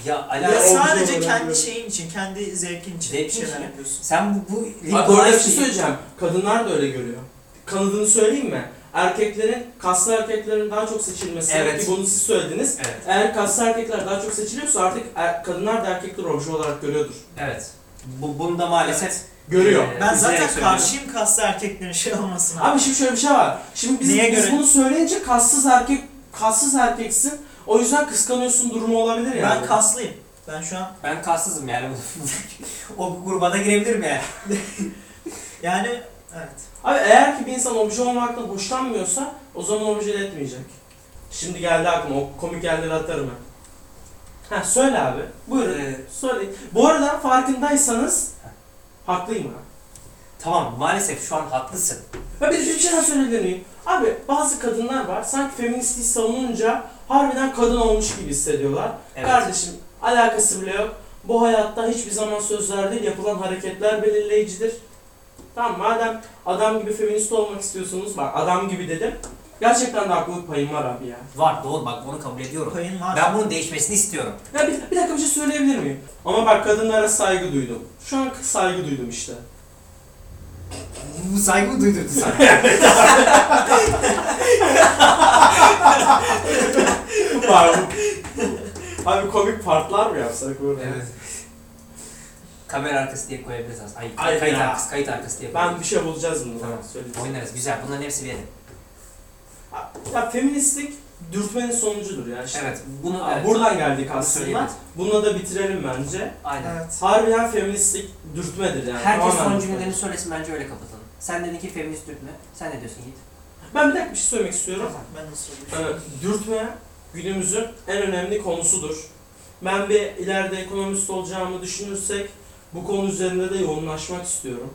Ya Ya alakalı. olmuş sadece kendi şeyin için, kendi zevkin için Zevkin bir şeyler için. yapıyorsun. Sen bu, bu Abi bu arada bir şey söyleyeceğim. Kadınlar da öyle görüyor. Kanadını söyleyeyim mi? Erkeklerin, kaslı erkeklerin daha çok seçilmesi Evet. ki bunu siz söylediniz. Evet. Eğer kaslı erkekler daha çok seçiliyorsa artık er- kadınlar da erkekleri obje olarak görüyordur. Evet. Bu, bunu da maalesef Görüyor. Ee, Ben zaten söylüyorum. karşıyım kaslı erkeklerin şey olmasına. Abi şimdi şöyle bir şey var. Şimdi biz, Neye biz göre? bunu söyleyince kassız erkek kassız erkeksin. O yüzden kıskanıyorsun durumu olabilir yani. ben kaslıyım. Ben şu an ben kassızım yani. o gruba da girebilirim yani. yani evet. Abi eğer ki bir insan obje olmaktan hoşlanmıyorsa o zaman obje etmeyecek. Şimdi geldi aklıma o komik yerleri atarım ben. Ha söyle abi. Buyurun. Ee, Söyle. Bu arada farkındaysanız haklıyım ha. tamam maalesef şu an haklısın. Ha bir de şey miyim? Abi bazı kadınlar var sanki feministliği savununca harbiden kadın olmuş gibi hissediyorlar. Evet. Kardeşim alakası bile yok. Bu hayatta hiçbir zaman sözler değil yapılan hareketler belirleyicidir. Tamam madem adam gibi feminist olmak istiyorsunuz bak adam gibi dedim. Gerçekten de haklılık payım var abi ya. Var doğru bak bunu kabul ediyorum. Payın var. Ben bunun değişmesini istiyorum. Ya bir, bir dakika bir şey söyleyebilir miyim? Ama bak kadınlara saygı duydum. Şu an saygı duydum işte. Bu saygı mı duydurdu sana? Var mı? Abi komik partlar mı yapsak burada? evet. Kamera arkası diye koyabiliriz aslında. Ay, Ay kayıt ya. arkası, kayıt arkası diye Ben koyabiliriz. bir şey bulacağız bunu. Tamam. Söyleyeyim. Oynarız güzel. Bunların hepsi benim. Ya feministlik dürtmenin sonucudur ya. İşte. Evet. Bunu evet. Buradan geldik Bunu aslında. söyleyebiliriz. Bununla da bitirelim bence. Aynen. Evet. Harbiden feministlik dürtmedir yani. Herkes Tamamen son cümlelerini söylesin bence öyle kapatalım. Sen dedin ki feminist dürtme. Sen ne diyorsun Yiğit? Ben bir dakika bir şey söylemek istiyorum. Ben nasıl Ee, söyleyeyim? dürtme günümüzün en önemli konusudur. Ben bir ileride ekonomist olacağımı düşünürsek bu konu üzerinde de yoğunlaşmak istiyorum.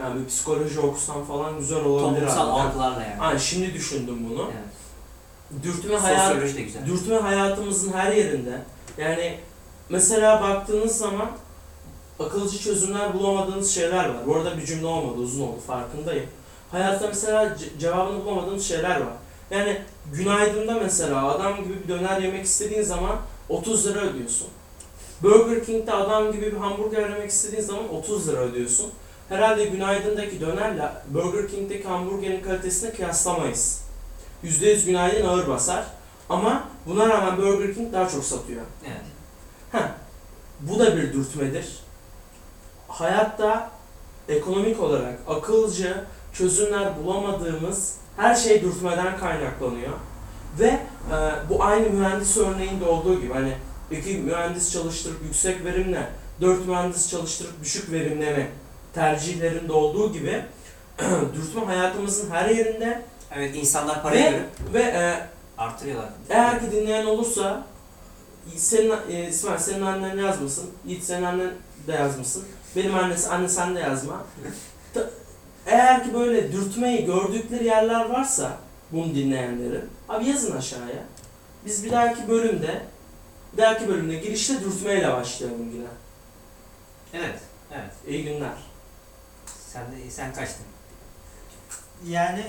Yani bir psikoloji okusam falan güzel olabilir Toplumsal abi. algılarla yani. Aynen şimdi düşündüm bunu. Evet. Dürtme hayat. Dürtme hayatımızın her yerinde. Yani mesela baktığınız zaman akılcı çözümler bulamadığınız şeyler var. Bu arada bir cümle olmadı, uzun oldu farkındayım. Hayatta mesela ce- cevabını bulamadığınız şeyler var. Yani günaydın'da mesela adam gibi bir döner yemek istediğin zaman 30 lira ödüyorsun. Burger King'de adam gibi bir hamburger yemek istediğin zaman 30 lira ödüyorsun. Herhalde günaydın'daki dönerle Burger King'deki hamburgerin kalitesini kıyaslamayız. %100 günaydın ağır basar. Ama buna rağmen Burger King daha çok satıyor. Evet. Bu da bir dürtmedir. Hayatta ekonomik olarak akılcı çözümler bulamadığımız her şey dürtmeden kaynaklanıyor. Ve e, bu aynı mühendis örneğinde olduğu gibi hani iki mühendis çalıştırıp yüksek verimle, dört mühendis çalıştırıp düşük verimle mi tercihlerinde olduğu gibi dürtme hayatımızın her yerinde Evet insanlar parayı Ve- görüp ve e, artırıyorlar. Eğer ki dinleyen olursa senin e, İsmail senin annen yazmasın. Yiğit senin annen de yazmasın. Benim annesi anne sen de yazma. Eğer ki böyle dürtmeyi gördükleri yerler varsa Bunu dinleyenleri. Abi yazın aşağıya. Biz bir dahaki bölümde bir dahaki bölümde girişte dürtmeyle başlayalım yine. Evet. Evet. İyi günler. Sen de sen kaçtın. Yani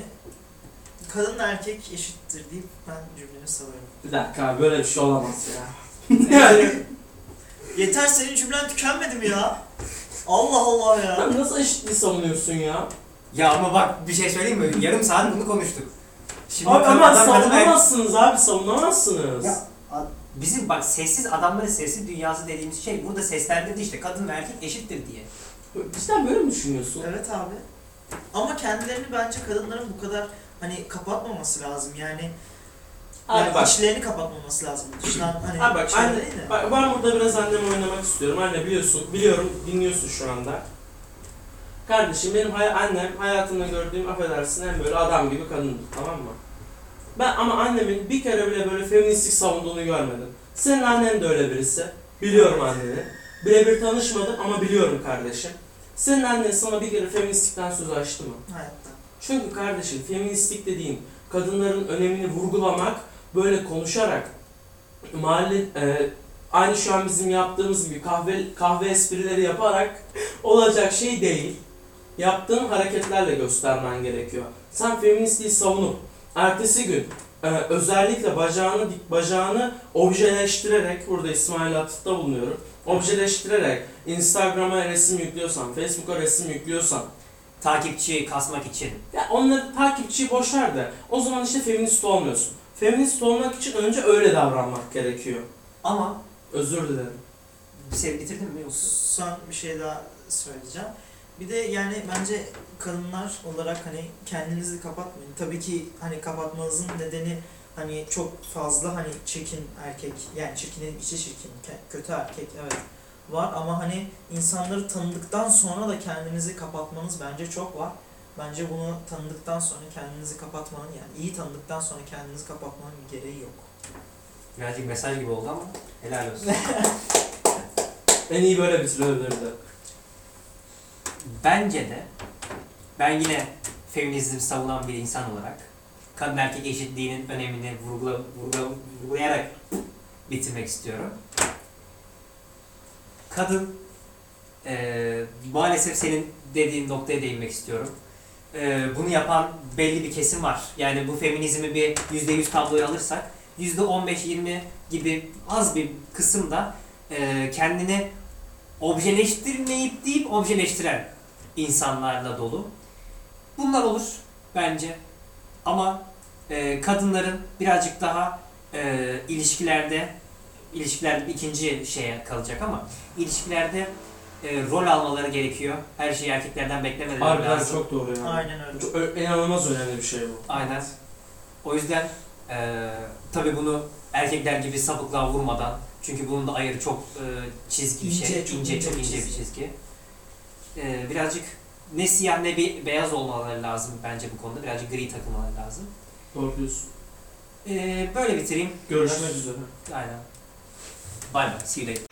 kadınla erkek eşittir deyip ben cümlemi savuyorum. Bir dakika böyle bir şey olamaz ya. Yani yeter senin cümlen tükenmedi mi ya? Allah Allah ya. Sen nasıl eşitliği savunuyorsun ya? Ya ama bak bir şey söyleyeyim mi? Yarım saat bunu konuştuk. Şimdi abi kadın- ama adam- kadın- savunamazsınız abi savunamazsınız. Ya, a- Bizim bak sessiz adamların sessiz dünyası dediğimiz şey burada seslendirdi işte kadın ve erkek eşittir diye. Cidden böyle mi düşünüyorsun? Evet abi. Ama kendilerini bence kadınların bu kadar hani kapatmaması lazım. Yani, Abi yani bak. içlerini kapatmaması lazım. Dıştan hani Abi bak anne, değil de. bak ben burada biraz annemi oynamak istiyorum. Anne biliyorsun, biliyorum dinliyorsun şu anda. Kardeşim benim hay- annem hayatımda gördüğüm affedersin en böyle adam gibi kadındır tamam mı? Ben ama annemin bir kere bile böyle feministlik savunduğunu görmedim. Senin annen de öyle birisi. Biliyorum anneni. Birebir tanışmadım ama biliyorum kardeşim. Senin annen sana bir kere feministlikten söz açtı mı? Hayatta. Çünkü kardeşim feministlik dediğin kadınların önemini vurgulamak böyle konuşarak mahalle e, aynı şu an bizim yaptığımız gibi kahve kahve esprileri yaparak olacak şey değil. Yaptığın hareketlerle göstermen gerekiyor. Sen feministliği savunup ertesi gün e, özellikle bacağını bacağını objeleştirerek burada İsmail Atıf'ta bulunuyorum. Objeleştirerek Instagram'a resim yüklüyorsan, Facebook'a resim yüklüyorsan Takipçi kasmak için. ya onları takipçiyi boş ver de o zaman işte feminist olmuyorsun. Feminist olmak için önce öyle davranmak gerekiyor. Ama Özür dilerim. bir şey bitirdin mi yoksa? Son bir şey daha söyleyeceğim. Bir de yani bence kadınlar olarak hani kendinizi kapatmayın. Tabii ki hani kapatmanızın nedeni hani çok fazla hani çirkin erkek yani çirkinin içi çirkin kötü erkek evet var ama hani insanları tanıdıktan sonra da kendinizi kapatmanız bence çok var. Bence bunu tanıdıktan sonra kendinizi kapatmanın yani iyi tanıdıktan sonra kendinizi kapatmanın bir gereği yok. Birazcık mesaj gibi oldu ama helal olsun. En iyi böyle bitirebilirdi. Bence de ben yine feminizm savunan bir insan olarak kadın erkek eşitliğinin önemini vurgula, vurgula, vurgulayarak bitirmek istiyorum. Kadın eee, maalesef senin dediğin noktaya değinmek istiyorum. Eee, bunu yapan belli bir kesim var. Yani bu feminizmi bir %100 tabloya alırsak %15-20 gibi az bir kısım da eee, kendini objeleştirmeyip deyip objeleştiren insanlarla dolu. Bunlar olur bence. Ama e, kadınların birazcık daha e, ilişkilerde ilişkiler ikinci şeye kalacak ama ilişkilerde e, rol almaları gerekiyor. Her şeyi erkeklerden beklemeleri Harbiden lazım. çok doğru ya. Aynen öyle. Çok ö- inanılmaz önemli bir şey bu. Aynen. O yüzden e, tabii bunu erkekler gibi sapıklığa vurmadan çünkü bunun da ayarı çok e, çizgi bir şey. İnce, çok ince, ince çok bir ince bir çizgi. çizgi. E, birazcık ne siyah ne bir beyaz olmaları lazım bence bu konuda. Birazcık gri takılmaları lazım. Doğru diyorsun. E, böyle bitireyim. Görüşmek üzere. Aynen. Bye bye. See you later.